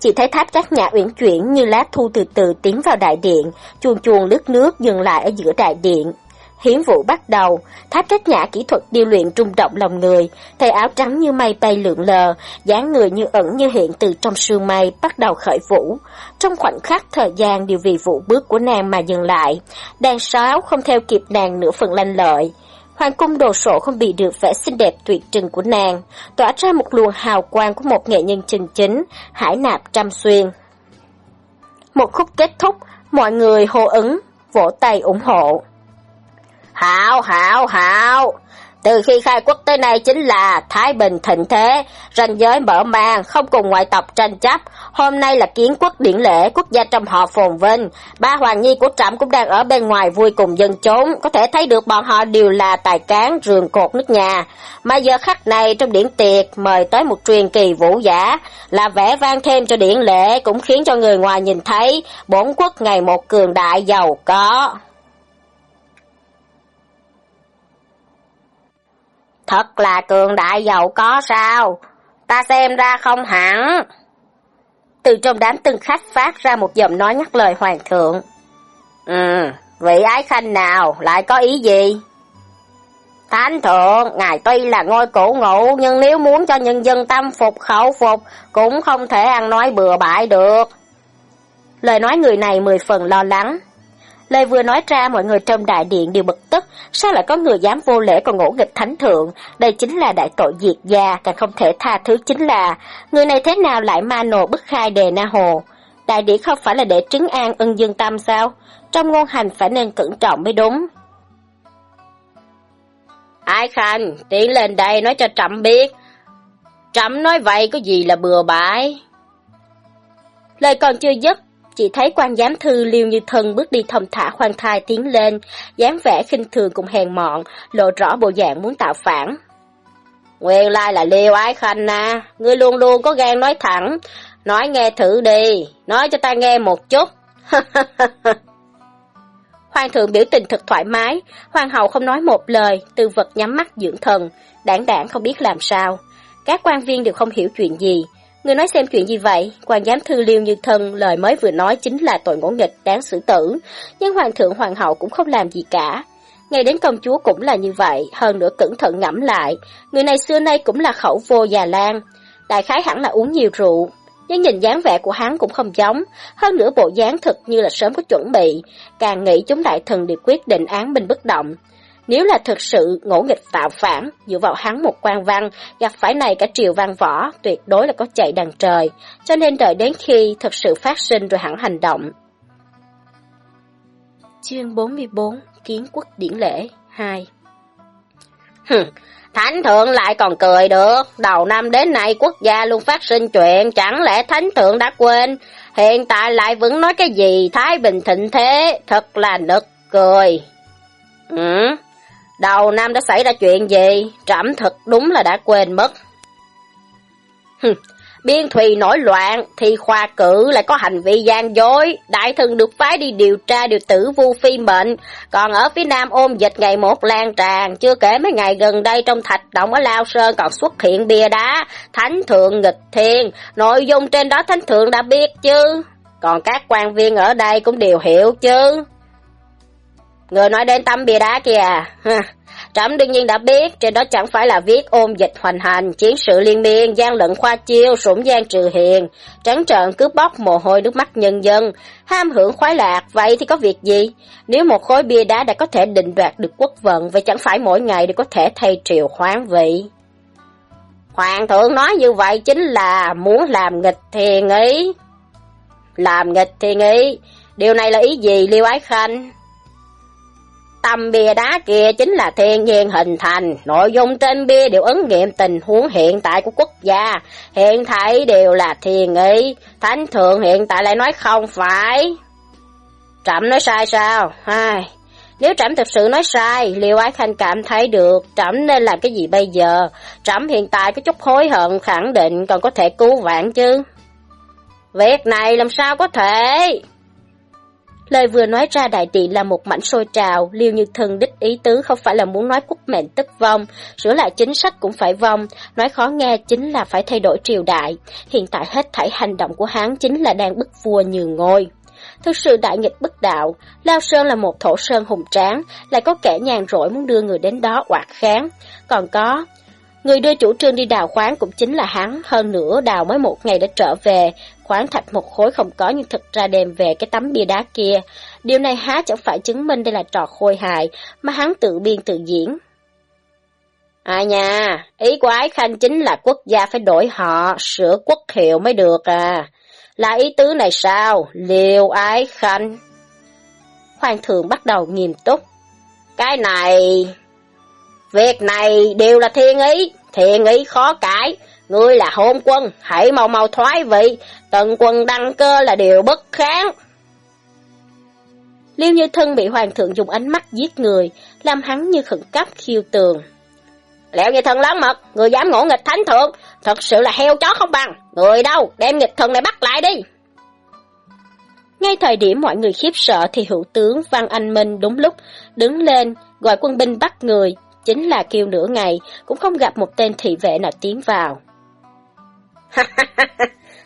Chỉ thấy tháp các nhã uyển chuyển như lá thu từ từ tiến vào đại điện, chuồn chuồn lướt nước dừng lại ở giữa đại điện. Hiến vụ bắt đầu, tháp các nhã kỹ thuật điêu luyện rung động lòng người, thầy áo trắng như mây bay lượn lờ, dáng người như ẩn như hiện từ trong sương mây bắt đầu khởi vũ. Trong khoảnh khắc thời gian đều vì vụ bước của nàng mà dừng lại, đàn sáo không theo kịp nàng nửa phần lanh lợi. Hoàng cung đồ sộ không bị được vẻ xinh đẹp tuyệt trần của nàng, tỏa ra một luồng hào quang của một nghệ nhân chân chính, hải nạp trăm xuyên. Một khúc kết thúc, mọi người hô ứng, vỗ tay ủng hộ. Hảo, hảo, hảo. Từ khi khai quốc tới nay chính là Thái Bình thịnh thế, ranh giới mở mang, không cùng ngoại tộc tranh chấp. Hôm nay là kiến quốc điển lễ, quốc gia trong họ phồn vinh. Ba hoàng nhi của trạm cũng đang ở bên ngoài vui cùng dân chúng, có thể thấy được bọn họ đều là tài cán rường cột nước nhà. Mà giờ khắc này trong điển tiệc mời tới một truyền kỳ vũ giả, là vẽ vang thêm cho điển lễ cũng khiến cho người ngoài nhìn thấy bốn quốc ngày một cường đại giàu có. Thật là cường đại giàu có sao? ta xem ra không hẳn. Từ trong đám tân khách phát ra một giọng nói nhắc lời hoàng thượng. Ừ, vị ái khanh nào lại có ý gì? Thánh thượng, ngài tuy là ngôi cổ ngụ, nhưng nếu muốn cho nhân dân tâm phục khẩu phục, cũng không thể ăn nói bừa bãi được. Lời nói người này mười phần lo lắng. Lời vừa nói ra mọi người trong đại điện đều bực tức, sao lại có người dám vô lễ còn ngỗ nghịch thánh thượng, đây chính là đại tội diệt gia, càng không thể tha thứ chính là, người này thế nào lại ma nổ bức khai đề na hồ. Đại điện không phải là để trứng an ưng dương tâm sao, trong ngôn hành phải nên cẩn trọng mới đúng. ai Khanh, tiến lên đây nói cho Trẫm biết. Trẫm nói vậy có gì là bừa bãi. Lời còn chưa dứt, chỉ thấy quan giám thư liêu như thân bước đi thầm thả khoan thai tiến lên, dáng vẻ khinh thường cùng hèn mọn, lộ rõ bộ dạng muốn tạo phản. Nguyên lai là liêu ái khanh à, ngươi luôn luôn có gan nói thẳng, nói nghe thử đi, nói cho ta nghe một chút. Hoàng thượng biểu tình thật thoải mái, hoàng hậu không nói một lời, tư vật nhắm mắt dưỡng thần, đảng đảng không biết làm sao. Các quan viên đều không hiểu chuyện gì. Người nói xem chuyện gì vậy? Quan giám thư liêu như thân, lời mới vừa nói chính là tội ngỗ nghịch đáng xử tử. Nhưng hoàng thượng hoàng hậu cũng không làm gì cả. Ngay đến công chúa cũng là như vậy, hơn nữa cẩn thận ngẫm lại. Người này xưa nay cũng là khẩu vô già lan. Đại khái hẳn là uống nhiều rượu, nhưng nhìn dáng vẻ của hắn cũng không giống, hơn nữa bộ dáng thực như là sớm có chuẩn bị, càng nghĩ chúng đại thần đều quyết định án binh bất động. Nếu là thực sự ngỗ nghịch tạo phản, dựa vào hắn một quan văn, gặp phải này cả triều văn võ, tuyệt đối là có chạy đằng trời, cho nên đợi đến khi thực sự phát sinh rồi hẳn hành động. Chương 44 Kiến quốc điển lễ 2 Hừm, Thánh thượng lại còn cười được, đầu năm đến nay quốc gia luôn phát sinh chuyện, chẳng lẽ thánh thượng đã quên, hiện tại lại vẫn nói cái gì? Thái Bình thịnh thế, thật là nực cười. Ừ, đầu năm đã xảy ra chuyện gì, trẫm thật đúng là đã quên mất. Biên thùy nổi loạn, thì khoa cử lại có hành vi gian dối, đại thần được phái đi điều tra điều tử vu phi mệnh, còn ở phía nam ôm dịch ngày một lan tràn, chưa kể mấy ngày gần đây trong thạch động ở Lao Sơn còn xuất hiện bia đá, thánh thượng nghịch thiên, nội dung trên đó thánh thượng đã biết chứ, còn các quan viên ở đây cũng đều hiểu chứ. Người nói đến tấm bia đá kìa, à? Trẫm đương nhiên đã biết, trên đó chẳng phải là viết ôm dịch hoành hành, chiến sự liên miên, gian lận khoa chiêu, sủng gian trừ hiền, trắng trợn cướp bóc mồ hôi nước mắt nhân dân, ham hưởng khoái lạc, vậy thì có việc gì? Nếu một khối bia đá đã có thể định đoạt được quốc vận, vậy chẳng phải mỗi ngày đều có thể thay triều khoáng vị. Hoàng thượng nói như vậy chính là muốn làm nghịch thiền ý. Làm nghịch thiền ý, điều này là ý gì Liêu Ái Khanh? Tầm bia đá kia chính là thiên nhiên hình thành, nội dung trên bia đều ứng nghiệm tình huống hiện tại của quốc gia, hiện tại đều là thiền ý, thánh thượng hiện tại lại nói không phải. Trẫm nói sai sao? Ai... nếu trẫm thực sự nói sai, Liêu Ái Khanh cảm thấy được, trẫm nên làm cái gì bây giờ? Trẫm hiện tại có chút hối hận khẳng định còn có thể cứu vãn chứ. Việc này làm sao có thể? Lời vừa nói ra đại trị là một mảnh sôi trào, liêu như thần đích ý tứ không phải là muốn nói quốc mệnh tức vong, sửa lại chính sách cũng phải vong, nói khó nghe chính là phải thay đổi triều đại. Hiện tại hết thảy hành động của hắn chính là đang bức vua nhường ngôi. Thực sự đại nghịch bất đạo, Lao Sơn là một thổ sơn hùng tráng, lại có kẻ nhàn rỗi muốn đưa người đến đó oạt kháng. Còn có, người đưa chủ trương đi đào khoáng cũng chính là hắn, hơn nữa đào mới một ngày đã trở về, khoáng thạch một khối không có nhưng thực ra đem về cái tấm bia đá kia. Điều này há chẳng phải chứng minh đây là trò khôi hài, mà hắn tự biên tự diễn. À nha, ý của ái khanh chính là quốc gia phải đổi họ, sửa quốc hiệu mới được à. Là ý tứ này sao, liều ái khanh? Hoàng thượng bắt đầu nghiêm túc. Cái này... Việc này đều là thiên ý, thiên ý khó cãi, Ngươi là hôn quân, hãy mau mau thoái vị, tần quân đăng cơ là điều bất kháng. Liêu Như Thân bị hoàng thượng dùng ánh mắt giết người, làm hắn như khẩn cấp khiêu tường. Lẹo Như Thân lớn mật, người dám ngỗ nghịch thánh thượng, thật sự là heo chó không bằng, người đâu, đem nghịch thần này bắt lại đi. Ngay thời điểm mọi người khiếp sợ thì hữu tướng Văn Anh Minh đúng lúc đứng lên gọi quân binh bắt người, chính là kêu nửa ngày cũng không gặp một tên thị vệ nào tiến vào.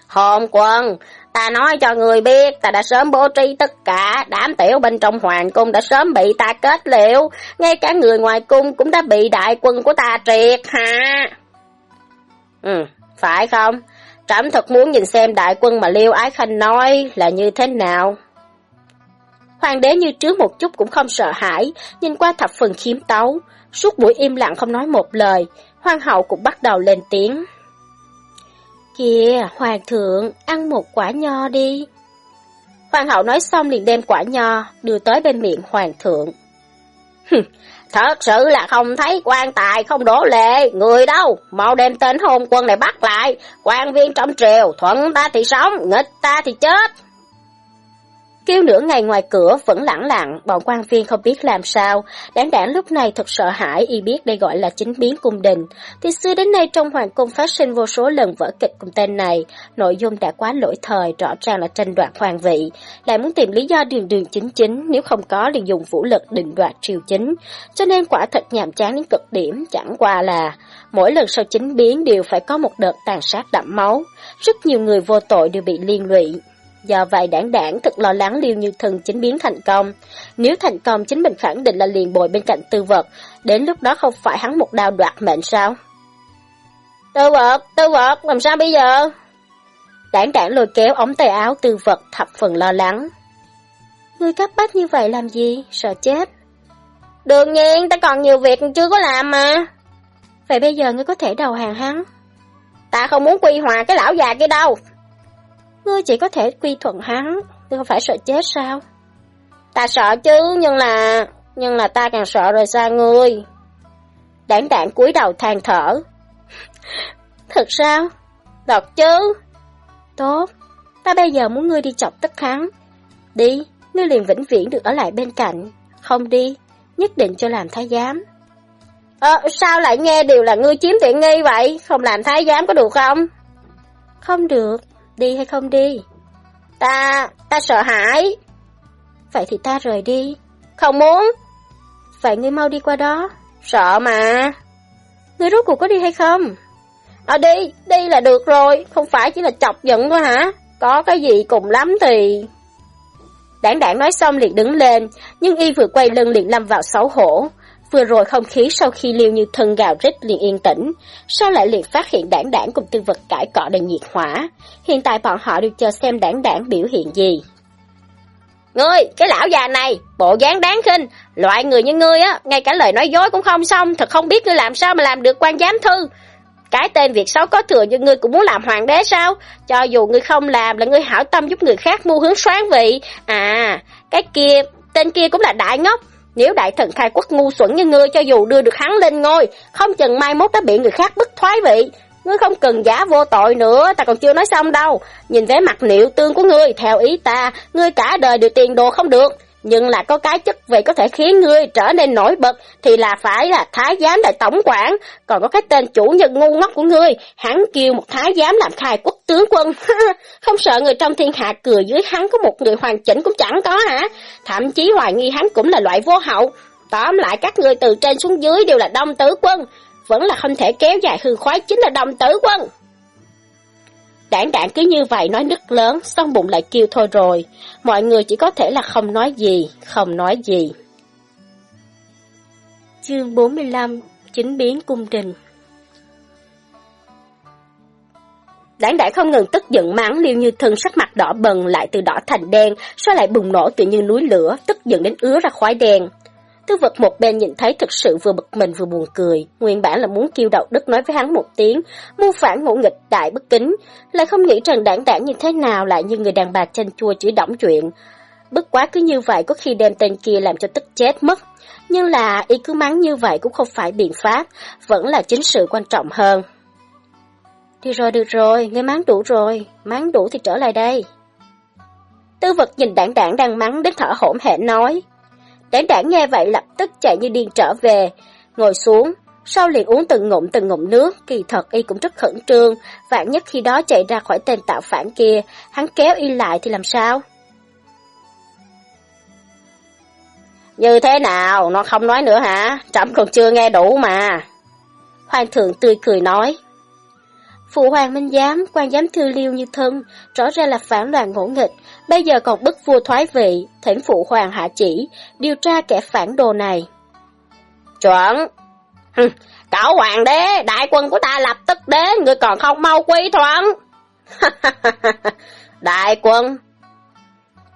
Hồn quân, ta nói cho người biết, ta đã sớm bố trí tất cả, đám tiểu bên trong hoàng cung đã sớm bị ta kết liễu, ngay cả người ngoài cung cũng đã bị đại quân của ta triệt hả? Ừ, phải không? Trẫm thật muốn nhìn xem đại quân mà Liêu Ái Khanh nói là như thế nào. Hoàng đế như trước một chút cũng không sợ hãi, nhìn qua thập phần khiếm tấu, suốt buổi im lặng không nói một lời, hoàng hậu cũng bắt đầu lên tiếng. Kìa, hoàng thượng, ăn một quả nho đi. Hoàng hậu nói xong liền đem quả nho, đưa tới bên miệng hoàng thượng. Thật sự là không thấy quan tài không đổ lệ, người đâu, mau đem tên hôn quân này bắt lại, quan viên trong triều, thuận ta thì sống, nghịch ta thì chết. Kêu nửa ngày ngoài cửa vẫn lẳng lặng, bọn quan viên không biết làm sao. Đáng đảng lúc này thật sợ hãi y biết đây gọi là chính biến cung đình. Từ xưa đến nay trong hoàng cung phát sinh vô số lần vở kịch cùng tên này. Nội dung đã quá lỗi thời, rõ ràng là tranh đoạt hoàng vị. Lại muốn tìm lý do đường đường chính chính, nếu không có liền dùng vũ lực định đoạt triều chính. Cho nên quả thật nhàm chán đến cực điểm, chẳng qua là mỗi lần sau chính biến đều phải có một đợt tàn sát đẫm máu. Rất nhiều người vô tội đều bị liên lụy. Do vậy đảng đảng thật lo lắng liêu như thần chính biến thành công. Nếu thành công chính mình khẳng định là liền bồi bên cạnh tư vật, đến lúc đó không phải hắn một đao đoạt mệnh sao? Tư vật, tư vật, làm sao bây giờ? Đảng đảng lôi kéo ống tay áo tư vật thập phần lo lắng. Ngươi cấp bách như vậy làm gì? Sợ chết. Đương nhiên, ta còn nhiều việc chưa có làm mà. Vậy bây giờ ngươi có thể đầu hàng hắn? Ta không muốn quy hòa cái lão già kia đâu. Ngươi chỉ có thể quy thuận hắn, ngươi không phải sợ chết sao? Ta sợ chứ, nhưng là... Nhưng là ta càng sợ rời xa ngươi. Đảng đảng cúi đầu than thở. Thật sao? Thật chứ. Tốt, ta bây giờ muốn ngươi đi chọc tất hắn. Đi, ngươi liền vĩnh viễn được ở lại bên cạnh. Không đi, nhất định cho làm thái giám. Ờ, sao lại nghe đều là ngươi chiếm tiện nghi vậy? Không làm thái giám có được không? Không được, đi hay không đi? Ta, ta sợ hãi. Vậy thì ta rời đi. Không muốn. Vậy ngươi mau đi qua đó. Sợ mà. Ngươi rốt cuộc có đi hay không? Ờ đi, đi là được rồi, không phải chỉ là chọc giận thôi hả? Có cái gì cùng lắm thì... Đảng đảng nói xong liền đứng lên, nhưng y vừa quay lưng liền lâm vào xấu hổ. Vừa rồi không khí sau khi liêu như thân gào rít liền yên tĩnh, sau lại liền phát hiện đảng đảng cùng tư vật cãi cọ đầy nhiệt hỏa. Hiện tại bọn họ đều chờ xem đảng đảng biểu hiện gì. Ngươi, cái lão già này, bộ dáng đáng khinh, loại người như ngươi á, ngay cả lời nói dối cũng không xong, thật không biết ngươi làm sao mà làm được quan giám thư. Cái tên việc xấu có thừa như ngươi cũng muốn làm hoàng đế sao? Cho dù ngươi không làm là ngươi hảo tâm giúp người khác mưu hướng xoán vị. À, cái kia, tên kia cũng là đại ngốc, nếu đại thần khai quốc ngu xuẩn như ngươi cho dù đưa được hắn lên ngôi, không chừng mai mốt đã bị người khác bức thoái vị. Ngươi không cần giả vô tội nữa, ta còn chưa nói xong đâu. Nhìn vẻ mặt liệu tương của ngươi, theo ý ta, ngươi cả đời đều tiền đồ không được. Nhưng là có cái chức vị có thể khiến ngươi trở nên nổi bật thì là phải là thái giám đại tổng quản. Còn có cái tên chủ nhân ngu ngốc của ngươi, hắn kêu một thái giám làm khai quốc tướng quân. không sợ người trong thiên hạ cười dưới hắn có một người hoàn chỉnh cũng chẳng có hả? Thậm chí hoài nghi hắn cũng là loại vô hậu. Tóm lại các ngươi từ trên xuống dưới đều là đông tứ quân. Vẫn là không thể kéo dài hư khoái chính là đông tứ quân. Đảng đảng cứ như vậy nói nức lớn, xong bụng lại kêu thôi rồi. Mọi người chỉ có thể là không nói gì, không nói gì. Chương 45 Chính biến cung trình Đảng đảng không ngừng tức giận mắng liêu như thân sắc mặt đỏ bần lại từ đỏ thành đen, sau lại bùng nổ tự như núi lửa, tức giận đến ứa ra khói đen. Tư vật một bên nhìn thấy thực sự vừa bực mình vừa buồn cười, nguyên bản là muốn kêu đạo đức nói với hắn một tiếng, mưu phản ngỗ nghịch đại bất kính, lại không nghĩ rằng đảng đảng như thế nào lại như người đàn bà chanh chua chỉ đỏng chuyện. bất quá cứ như vậy có khi đem tên kia làm cho tức chết mất. Nhưng là ý cứ mắng như vậy cũng không phải biện pháp, vẫn là chính sự quan trọng hơn. Đi rồi được rồi, ngươi mắng đủ rồi, mắng đủ thì trở lại đây. Tư vật nhìn đảng đảng đang mắng đến thở hổn hển nói. Đảng đảng nghe vậy lập tức chạy như điên trở về, ngồi xuống, sau liền uống từng ngụm từng ngụm nước, kỳ thật y cũng rất khẩn trương, vạn nhất khi đó chạy ra khỏi tên tạo phản kia, hắn kéo y lại thì làm sao? Như thế nào, nó không nói nữa hả? Trẫm còn chưa nghe đủ mà. Hoàng thượng tươi cười nói. Phụ hoàng minh giám, quan giám thư liêu như thân, rõ ra là phản loạn ngỗ nghịch, bây giờ còn bức vua thoái vị, thỉnh phụ hoàng hạ chỉ, điều tra kẻ phản đồ này. Chuẩn! Cậu hoàng đế, đại quân của ta lập tức đến, người còn không mau quy thuận. đại quân!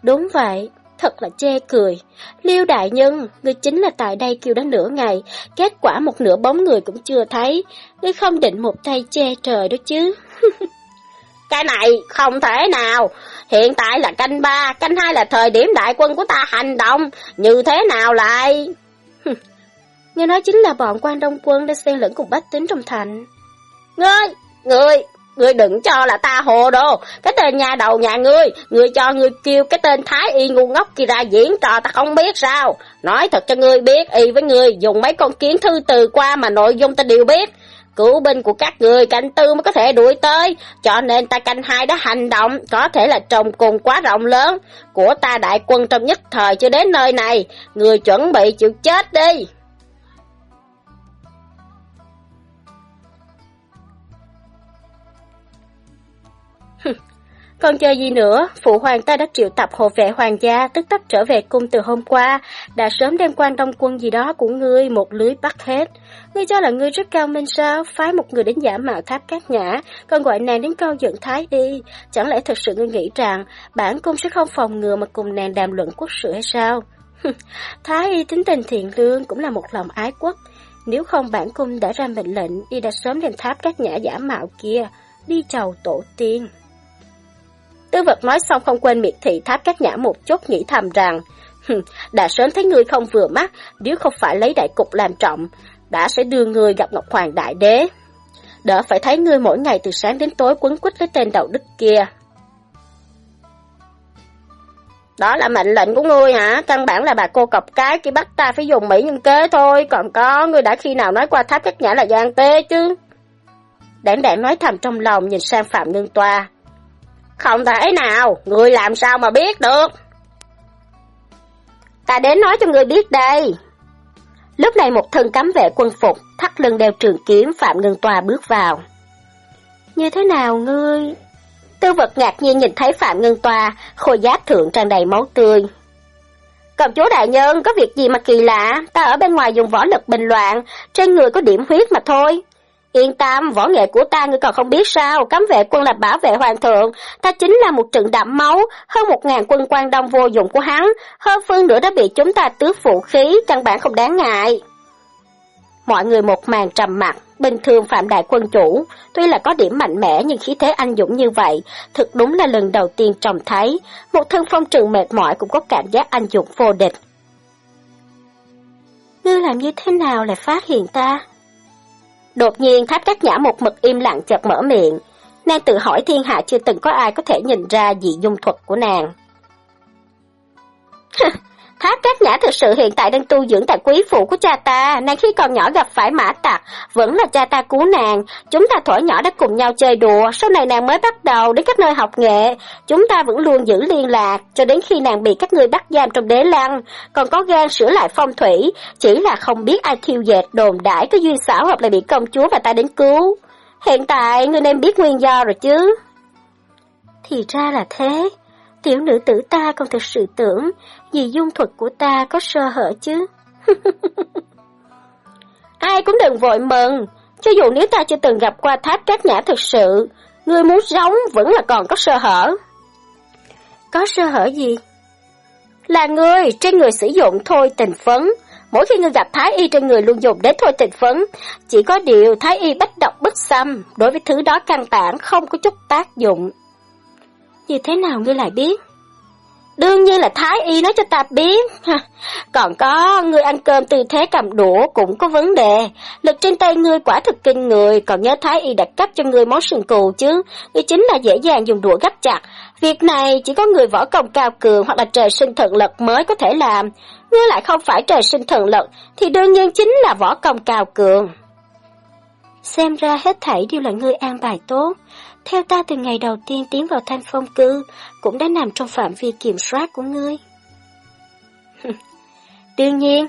Đúng vậy, thật là chê cười. Liêu đại nhân, ngươi chính là tại đây kêu đã nửa ngày, kết quả một nửa bóng người cũng chưa thấy. Ngươi không định một tay che trời đó chứ. Cái này không thể nào. Hiện tại là canh ba, canh hai là thời điểm đại quân của ta hành động. Như thế nào lại... Nghe nói chính là bọn quan đông quân đã xen lẫn cùng bách tính trong thành. Ngươi, ngươi, ngươi đừng cho là ta hồ đồ. Cái tên nhà đầu nhà ngươi, ngươi cho ngươi kêu cái tên Thái Y ngu ngốc kia ra diễn trò ta không biết sao. Nói thật cho ngươi biết, y với ngươi dùng mấy con kiến thư từ qua mà nội dung ta đều biết. Cứu binh của các người canh tư mới có thể đuổi tới, cho nên ta canh hai đã hành động, có thể là trồng cùng quá rộng lớn. Của ta đại quân trong nhất thời chưa đến nơi này, người chuẩn bị chịu chết đi. Còn chờ gì nữa, phụ hoàng ta đã triệu tập hộ vệ hoàng gia, tức tắc trở về cung từ hôm qua, đã sớm đem quan đông quân gì đó của ngươi một lưới bắt hết. Ngươi cho là ngươi rất cao minh sao, phái một người đến giả mạo tháp cát nhã, còn gọi nàng đến câu dựng thái y. Chẳng lẽ thật sự ngươi nghĩ rằng bản cung sẽ không phòng ngừa mà cùng nàng đàm luận quốc sự hay sao? thái y tính tình thiện lương cũng là một lòng ái quốc. Nếu không bản cung đã ra mệnh lệnh, y đã sớm đem tháp cát nhã giả mạo kia, đi chầu tổ tiên. Tư vật nói xong không quên miệt thị tháp các nhã một chút nghĩ thầm rằng, đã sớm thấy ngươi không vừa mắt, nếu không phải lấy đại cục làm trọng, đã sẽ đưa người gặp Ngọc Hoàng Đại Đế. Đỡ phải thấy ngươi mỗi ngày từ sáng đến tối quấn quýt với tên đầu đức kia. Đó là mệnh lệnh của ngươi hả? Căn bản là bà cô cọc cái kia bắt ta phải dùng mỹ nhân kế thôi, còn có ngươi đã khi nào nói qua tháp các nhã là gian tê chứ? Đảng đảng nói thầm trong lòng nhìn sang Phạm Ngân Toa. Không thể nào, người làm sao mà biết được? Ta đến nói cho người biết đây. Lúc này một thân cấm vệ quân phục, thắt lưng đeo trường kiếm Phạm Ngân Tòa bước vào. Như thế nào ngươi? Tư vật ngạc nhiên nhìn thấy Phạm Ngân Tòa, khôi giáp thượng tràn đầy máu tươi. Cậu chúa đại nhân, có việc gì mà kỳ lạ, ta ở bên ngoài dùng võ lực bình loạn, trên người có điểm huyết mà thôi. Yên tâm, võ nghệ của ta ngươi còn không biết sao, cấm vệ quân là bảo vệ hoàng thượng, ta chính là một trận đạm máu, hơn một ngàn quân quan đông vô dụng của hắn, hơn phương nữa đã bị chúng ta tước phụ khí, căn bản không đáng ngại. Mọi người một màn trầm mặt, bình thường Phạm Đại quân chủ, tuy là có điểm mạnh mẽ nhưng khí thế anh dũng như vậy, thực đúng là lần đầu tiên trông thấy, một thân phong trừng mệt mỏi cũng có cảm giác anh dũng vô địch. Ngươi làm như thế nào lại phát hiện ta? Đột nhiên, tháp cắt nhã một mực im lặng chợt mở miệng. Nàng tự hỏi thiên hạ chưa từng có ai có thể nhìn ra dị dung thuật của nàng. Tháp Cát Nhã thực sự hiện tại đang tu dưỡng tại quý phủ của cha ta, nàng khi còn nhỏ gặp phải mã tặc, vẫn là cha ta cứu nàng, chúng ta thổi nhỏ đã cùng nhau chơi đùa, sau này nàng mới bắt đầu đến các nơi học nghệ, chúng ta vẫn luôn giữ liên lạc, cho đến khi nàng bị các người bắt giam trong đế lăng, còn có gan sửa lại phong thủy, chỉ là không biết ai thiêu dệt đồn đãi có duyên xảo hoặc là bị công chúa và ta đến cứu. Hiện tại ngươi nên biết nguyên do rồi chứ. Thì ra là thế. Tiểu nữ tử ta còn thực sự tưởng vì dung thuật của ta có sơ hở chứ. Ai cũng đừng vội mừng, cho dù nếu ta chưa từng gặp qua tháp các nhã thực sự, người muốn giống vẫn là còn có sơ hở. Có sơ hở gì? Là người, trên người sử dụng thôi tình phấn. Mỗi khi ngươi gặp thái y trên người luôn dùng đến thôi tình phấn. Chỉ có điều thái y bất độc bất xâm, đối với thứ đó căn bản không có chút tác dụng. Như thế nào ngươi lại biết? Đương nhiên là Thái Y nói cho ta biết. Còn có, ngươi ăn cơm tư thế cầm đũa cũng có vấn đề. Lực trên tay ngươi quả thực kinh người, còn nhớ Thái Y đặt cấp cho ngươi món sườn cừu chứ. Ngươi chính là dễ dàng dùng đũa gấp chặt. Việc này chỉ có người võ công cao cường hoặc là trời sinh thần lực mới có thể làm. Ngươi lại không phải trời sinh thần lực, thì đương nhiên chính là võ công cao cường. Xem ra hết thảy đều là ngươi an bài tốt. Theo ta từ ngày đầu tiên tiến vào thanh phong cư, cũng đã nằm trong phạm vi kiểm soát của ngươi. Đương nhiên,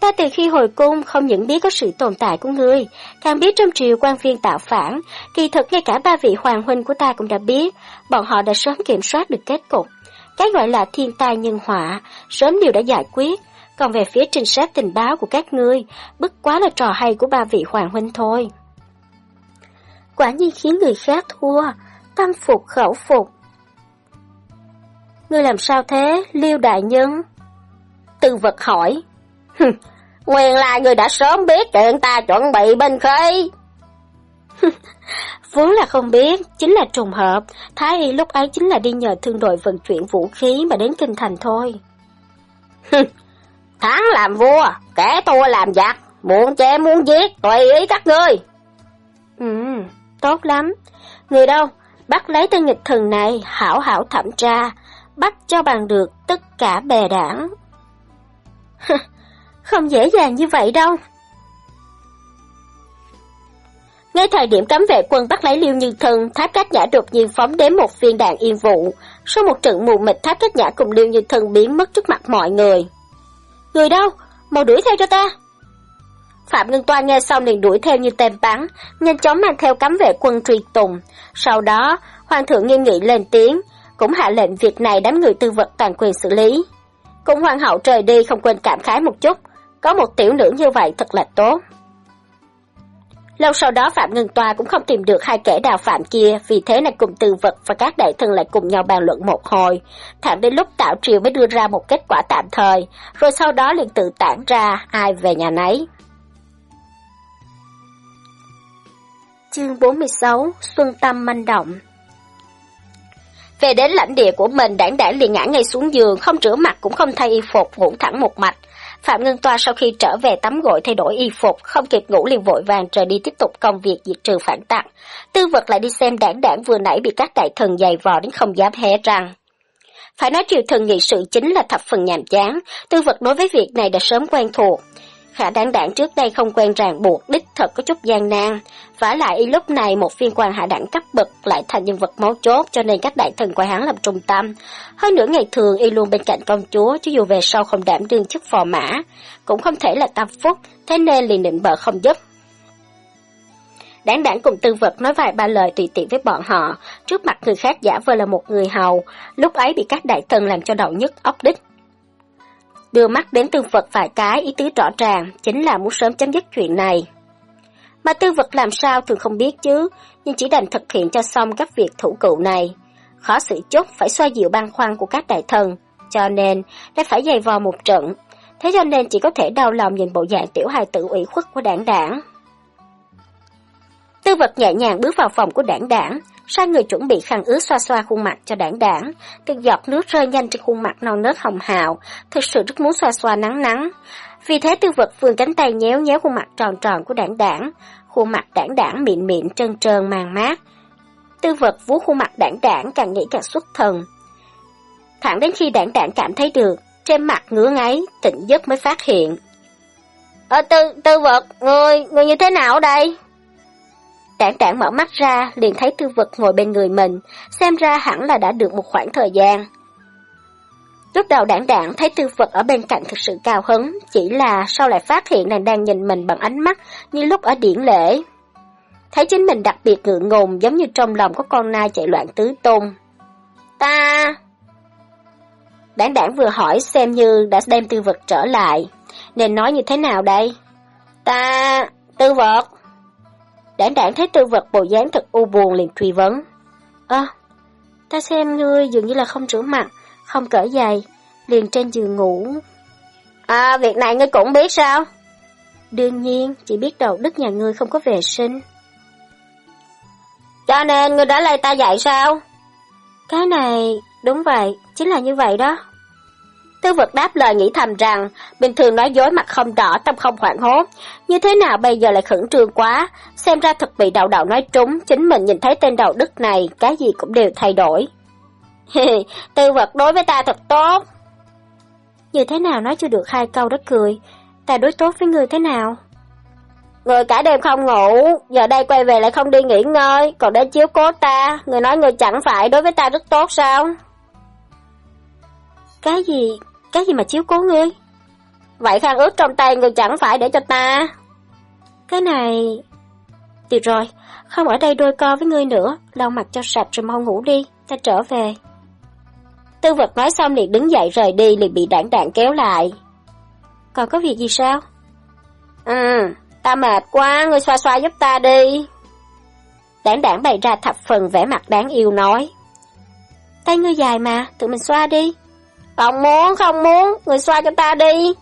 Ta từ khi hồi cung không những biết có sự tồn tại của ngươi, càng biết trong triều quan viên tạo phản, kỳ thực ngay cả ba vị hoàng huynh của ta cũng đã biết, bọn họ đã sớm kiểm soát được kết cục. Cái gọi là thiên tai nhân họa, sớm đều đã giải quyết, còn về phía trinh sát tình báo của các ngươi, bất quá là trò hay của ba vị hoàng huynh thôi. Quả nhiên khiến người khác thua, tâm phục khẩu phục. Ngươi làm sao thế, Liêu Đại Nhân? Tư vật hỏi. Nguyên là người đã sớm biết chuyện ta chuẩn bị binh khí. Vốn là không biết, chính là trùng hợp. Thái Y lúc ấy chính là đi nhờ thương đội vận chuyển vũ khí mà đến kinh thành thôi. Thắng làm vua, kẻ thua làm giặc, muốn chém muốn giết, tùy ý các ngươi. Ừ, tốt lắm. Người đâu, bắt lấy tên nghịch thần này, hảo hảo thẩm tra, bắt cho bằng được tất cả bè đảng. Không dễ dàng như vậy đâu. Ngay thời điểm cấm vệ quân bắt lấy Liêu Như Thân, Tháp cách Nhã đột nhiên phóng đến một viên đạn yên vụ. Sau một trận mù mịt, Tháp cách Nhã cùng Liêu Như Thân biến mất trước mặt mọi người. Người đâu? Mau đuổi theo cho ta! Phạm Ngân Toa nghe xong liền đuổi theo như tên bắn, nhanh chóng mang theo cấm vệ quân truy tùng. Sau đó, Hoàng thượng nghiêm nghị lên tiếng, cũng hạ lệnh việc này đám người tư vật toàn quyền xử lý. Cùng hoàng hậu trời đi không quên cảm khái một chút, có một tiểu nữ như vậy thật là tốt. Lâu sau đó Phạm Ngân Toa cũng không tìm được hai kẻ đào phạm kia, vì thế này cùng tư vật và các đại thân lại cùng nhau bàn luận một hồi. Thẳng đến lúc tạo triều mới đưa ra một kết quả tạm thời, rồi sau đó liền tự tản ra ai về nhà nấy. Chương 46 Xuân Tâm manh động Về đến lãnh địa của mình, đảng đảng liền ngã ngay xuống giường, không rửa mặt cũng không thay y phục, ngủ thẳng một mạch. Phạm Ngân Toa sau khi trở về tắm gội thay đổi y phục, không kịp ngủ liền vội vàng rời đi tiếp tục công việc diệt trừ phản tặc. Tư vật lại đi xem đảng đảng vừa nãy bị các đại thần dày vò đến không dám hé răng. Phải nói triều thần nghị sự chính là thập phần nhàm chán, tư vật đối với việc này đã sớm quen thuộc. Khả đáng đảng trước đây không quen ràng buộc, đích thật có chút gian nan. vả lại y lúc này một viên quan hạ đẳng cấp bậc lại thành nhân vật máu chốt cho nên các đại thần coi hắn làm trung tâm. Hơn nữa ngày thường y luôn bên cạnh công chúa, chứ dù về sau không đảm đương chức phò mã, cũng không thể là tam phúc, thế nên liền định bợ không giúp. Đáng đảng cùng tư vật nói vài ba lời tùy tiện với bọn họ, trước mặt người khác giả vờ là một người hầu, lúc ấy bị các đại thần làm cho đầu nhức óc đích đưa mắt đến tư vật vài cái ý tứ rõ ràng, chính là muốn sớm chấm dứt chuyện này. Mà tư vật làm sao thường không biết chứ, nhưng chỉ đành thực hiện cho xong các việc thủ cựu này. Khó xử chút phải xoa dịu băn khoăn của các đại thần, cho nên đã phải dày vò một trận. Thế cho nên chỉ có thể đau lòng nhìn bộ dạng tiểu hài tử ủy khuất của đảng đảng. Tư vật nhẹ nhàng bước vào phòng của đảng đảng, sai người chuẩn bị khăn ướt xoa xoa khuôn mặt cho đảng đảng. Từng giọt nước rơi nhanh trên khuôn mặt non nớt hồng hào, thực sự rất muốn xoa xoa nắng nắng. Vì thế tư vật vươn cánh tay nhéo nhéo khuôn mặt tròn tròn của đảng đảng, khuôn mặt đảng đảng mịn mịn trơn trơn màng mát. Tư vật vuốt khuôn mặt đảng đảng càng nghĩ càng xuất thần. Thẳng đến khi đảng đảng cảm thấy được, trên mặt ngứa ngáy, tỉnh giấc mới phát hiện. Ờ, tư, tư vật, người, người như thế nào đây? Đảng đảng mở mắt ra, liền thấy tư vật ngồi bên người mình, xem ra hẳn là đã được một khoảng thời gian. Lúc đầu đảng đảng thấy tư vật ở bên cạnh thực sự cao hứng, chỉ là sau lại phát hiện nàng đang nhìn mình bằng ánh mắt như lúc ở điển lễ. Thấy chính mình đặc biệt ngượng ngùng giống như trong lòng có con nai chạy loạn tứ tung. Ta... Đảng đảng vừa hỏi xem như đã đem tư vật trở lại, nên nói như thế nào đây? Ta... tư vật... Đảng đảng thấy tư vật bộ dáng thật u buồn liền truy vấn. Ơ, ta xem ngươi dường như là không rửa mặt, không cởi giày, liền trên giường ngủ. À, việc này ngươi cũng biết sao? Đương nhiên, chỉ biết đầu đức nhà ngươi không có vệ sinh. Cho nên ngươi đã lay ta dạy sao? Cái này, đúng vậy, chính là như vậy đó. Tư vật đáp lời nghĩ thầm rằng, bình thường nói dối mặt không đỏ, tâm không hoảng hốt. Như thế nào bây giờ lại khẩn trương quá, xem ra thật bị đầu đầu nói trúng, chính mình nhìn thấy tên đầu đức này, cái gì cũng đều thay đổi. Tư vật đối với ta thật tốt. Như thế nào nói chưa được hai câu đó cười, ta đối tốt với người thế nào? Người cả đêm không ngủ, giờ đây quay về lại không đi nghỉ ngơi, còn đến chiếu cố ta, người nói người chẳng phải đối với ta rất tốt sao? Cái gì, cái gì mà chiếu cố ngươi? Vậy khăn ướt trong tay người chẳng phải để cho ta. Cái này... Được rồi, không ở đây đôi co với ngươi nữa, lau mặt cho sạch rồi mau ngủ đi, ta trở về. Tư vật nói xong liền đứng dậy rời đi liền bị đảng đảng kéo lại. Còn có việc gì sao? Ừ, ta mệt quá, ngươi xoa xoa giúp ta đi. Đảng đảng bày ra thập phần vẻ mặt đáng yêu nói. Tay ngươi dài mà, tự mình xoa đi. Không muốn, không muốn, người xoa cho ta đi.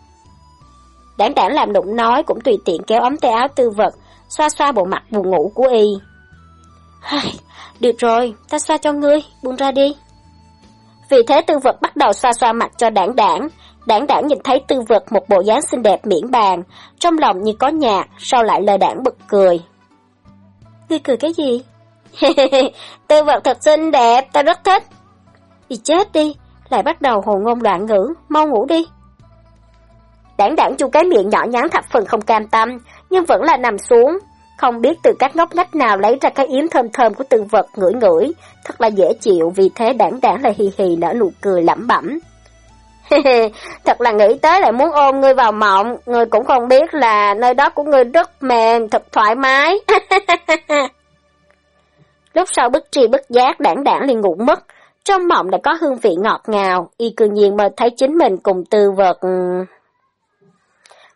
Đảng đảng làm đụng nói cũng tùy tiện kéo ấm tay áo tư vật, xoa xoa bộ mặt buồn ngủ của y. Được rồi, ta xoa cho ngươi, buông ra đi. Vì thế tư vật bắt đầu xoa xoa mặt cho đảng đảng. Đảng đảng nhìn thấy tư vật một bộ dáng xinh đẹp miễn bàn, trong lòng như có nhạc, sau lại lời đảng bật cười. Ngươi cười cái gì? tư vật thật xinh đẹp, ta rất thích. Thì chết đi, lại bắt đầu hồ ngôn loạn ngữ, mau ngủ đi. Đảng đảng chu cái miệng nhỏ nhắn thập phần không cam tâm, nhưng vẫn là nằm xuống. Không biết từ các ngóc ngách nào lấy ra cái yếm thơm thơm của từng vật ngửi ngửi, thật là dễ chịu vì thế đảng đảng là hì hì nở nụ cười lẩm bẩm. thật là nghĩ tới lại muốn ôm ngươi vào mộng, ngươi cũng không biết là nơi đó của ngươi rất mềm, thật thoải mái. Lúc sau bất tri bất giác đảng đảng liền ngủ mất, trong mộng đã có hương vị ngọt ngào, y cư nhiên mơ thấy chính mình cùng tư vật...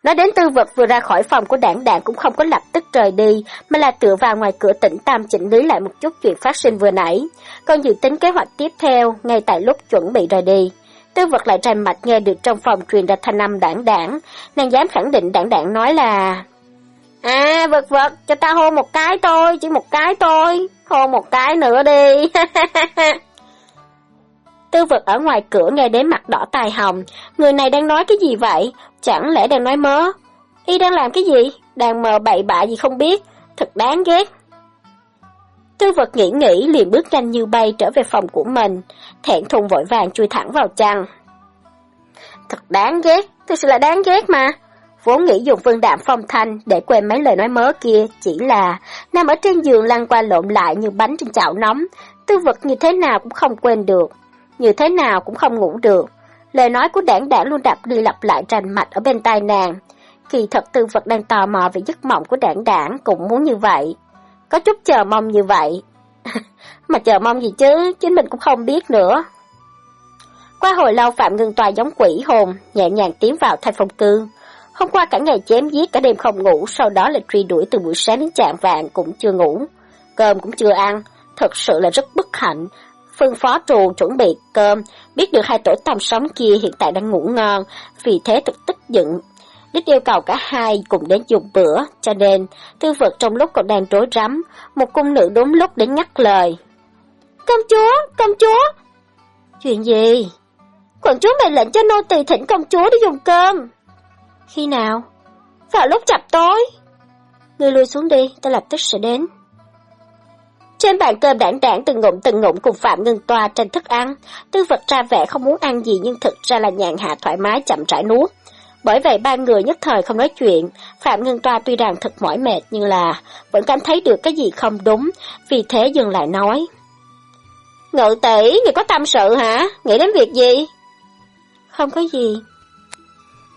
Nói đến tư vật vừa ra khỏi phòng của đảng đảng cũng không có lập tức rời đi, mà là tựa vào ngoài cửa tỉnh tam chỉnh lý lại một chút chuyện phát sinh vừa nãy. Còn dự tính kế hoạch tiếp theo, ngay tại lúc chuẩn bị rời đi. Tư vật lại trầm mạch nghe được trong phòng truyền ra thanh âm đảng đảng, nàng dám khẳng định đảng đảng nói là À, vật vật, cho ta hôn một cái thôi, chỉ một cái thôi, hôn một cái nữa đi. Tư vật ở ngoài cửa nghe đến mặt đỏ tai hồng, người này đang nói cái gì vậy? Chẳng lẽ đang nói mớ? Y đang làm cái gì? Đang mờ bậy bạ gì không biết? Thật đáng ghét. Tư vật nghĩ nghĩ liền bước nhanh như bay trở về phòng của mình, thẹn thùng vội vàng chui thẳng vào chăn. Thật đáng ghét, Thật sự là đáng ghét mà. Vốn nghĩ dùng vương đạm phong thanh để quên mấy lời nói mớ kia, chỉ là nằm ở trên giường lăn qua lộn lại như bánh trên chảo nóng, tư vật như thế nào cũng không quên được, như thế nào cũng không ngủ được. Lời nói của đảng đảng luôn đạp đi lặp lại rành mạch ở bên tai nàng. Kỳ thật tư vật đang tò mò về giấc mộng của đảng đảng cũng muốn như vậy. Có chút chờ mong như vậy. mà chờ mong gì chứ, chính mình cũng không biết nữa. Qua hồi lâu Phạm ngưng Tòa giống quỷ hồn, nhẹ nhàng tiến vào thanh phong cư. Hôm qua cả ngày chém giết cả đêm không ngủ, sau đó là truy đuổi từ buổi sáng đến trạng vàng cũng chưa ngủ. Cơm cũng chưa ăn, thật sự là rất bất hạnh. Phân phó trù chuẩn bị cơm, biết được hai tổ tam sống kia hiện tại đang ngủ ngon, vì thế thực tức giận. Đích yêu cầu cả hai cùng đến dùng bữa, cho nên tư vật trong lúc còn đang rối rắm, một cung nữ đúng lúc đến nhắc lời. Công chúa, công chúa! Chuyện gì? Quận chúa mệnh lệnh cho nô tỳ thỉnh công chúa đi dùng cơm. Khi nào? Vào lúc chập tối. Ngươi lui xuống đi, ta lập tức sẽ đến. Trên bàn cơm đảng đảng từng ngụm từng ngụm cùng Phạm Ngân Toa tranh thức ăn, tư vật ra vẻ không muốn ăn gì nhưng thực ra là nhàn hạ thoải mái chậm rãi nuốt. Bởi vậy ba người nhất thời không nói chuyện, Phạm Ngân Toa tuy rằng thật mỏi mệt nhưng là vẫn cảm thấy được cái gì không đúng, vì thế dừng lại nói. Ngự tỷ, người có tâm sự hả? Nghĩ đến việc gì? Không có gì.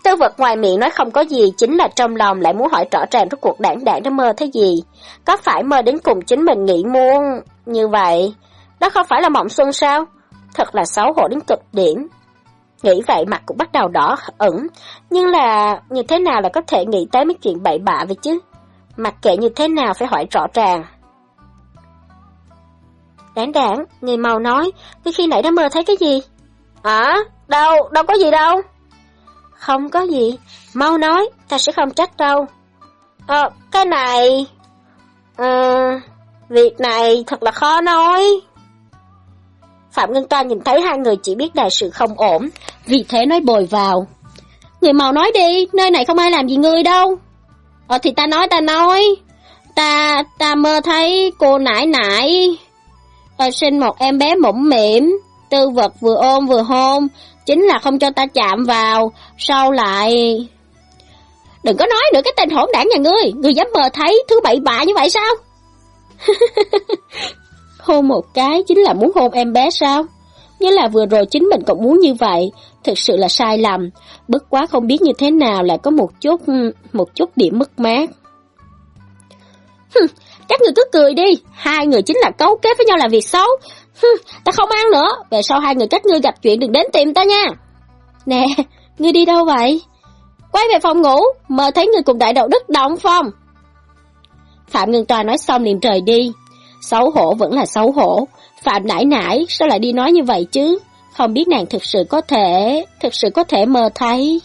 Tư vật ngoài miệng nói không có gì, chính là trong lòng lại muốn hỏi rõ ràng rốt cuộc đảng đảng nó mơ thế gì. Có phải mơ đến cùng chính mình nghĩ muôn như vậy? Đó không phải là mộng xuân sao? Thật là xấu hổ đến cực điểm. Nghĩ vậy mặt cũng bắt đầu đỏ ẩn, nhưng là như thế nào là có thể nghĩ tới mấy chuyện bậy bạ vậy chứ? Mặc kệ như thế nào phải hỏi rõ ràng. Đảng đảng, người màu nói, từ khi nãy đã mơ thấy cái gì? Hả? đâu, đâu có gì đâu. Không có gì, mau nói, ta sẽ không trách đâu. Ờ, cái này... Ờ, việc này thật là khó nói. Phạm Ngân Toa nhìn thấy hai người chỉ biết đại sự không ổn, vì thế nói bồi vào. Người mau nói đi, nơi này không ai làm gì ngươi đâu. Ờ thì ta nói ta nói. Ta, ta mơ thấy cô nãi nãi Ờ, sinh một em bé mỏng mỉm, tư vật vừa ôm vừa hôn, chính là không cho ta chạm vào, sau lại... Đừng có nói nữa cái tên hỗn đảng nhà ngươi, ngươi dám mơ thấy thứ bậy bạ như vậy sao? hôn một cái chính là muốn hôn em bé sao? nhớ là vừa rồi chính mình cũng muốn như vậy, thực sự là sai lầm, bất quá không biết như thế nào lại có một chút, một chút điểm mất mát. Các người cứ cười đi, hai người chính là cấu kết với nhau làm việc xấu. Ta không ăn nữa, về sau hai người các ngươi gặp chuyện đừng đến tìm ta nha. Nè, ngươi đi đâu vậy? Quay về phòng ngủ, mơ thấy người cùng đại đạo đức động phòng. Phạm Ngân Toa nói xong liền trời đi. Xấu hổ vẫn là xấu hổ. Phạm nãi nãi sao lại đi nói như vậy chứ? Không biết nàng thực sự có thể, thực sự có thể mơ thấy.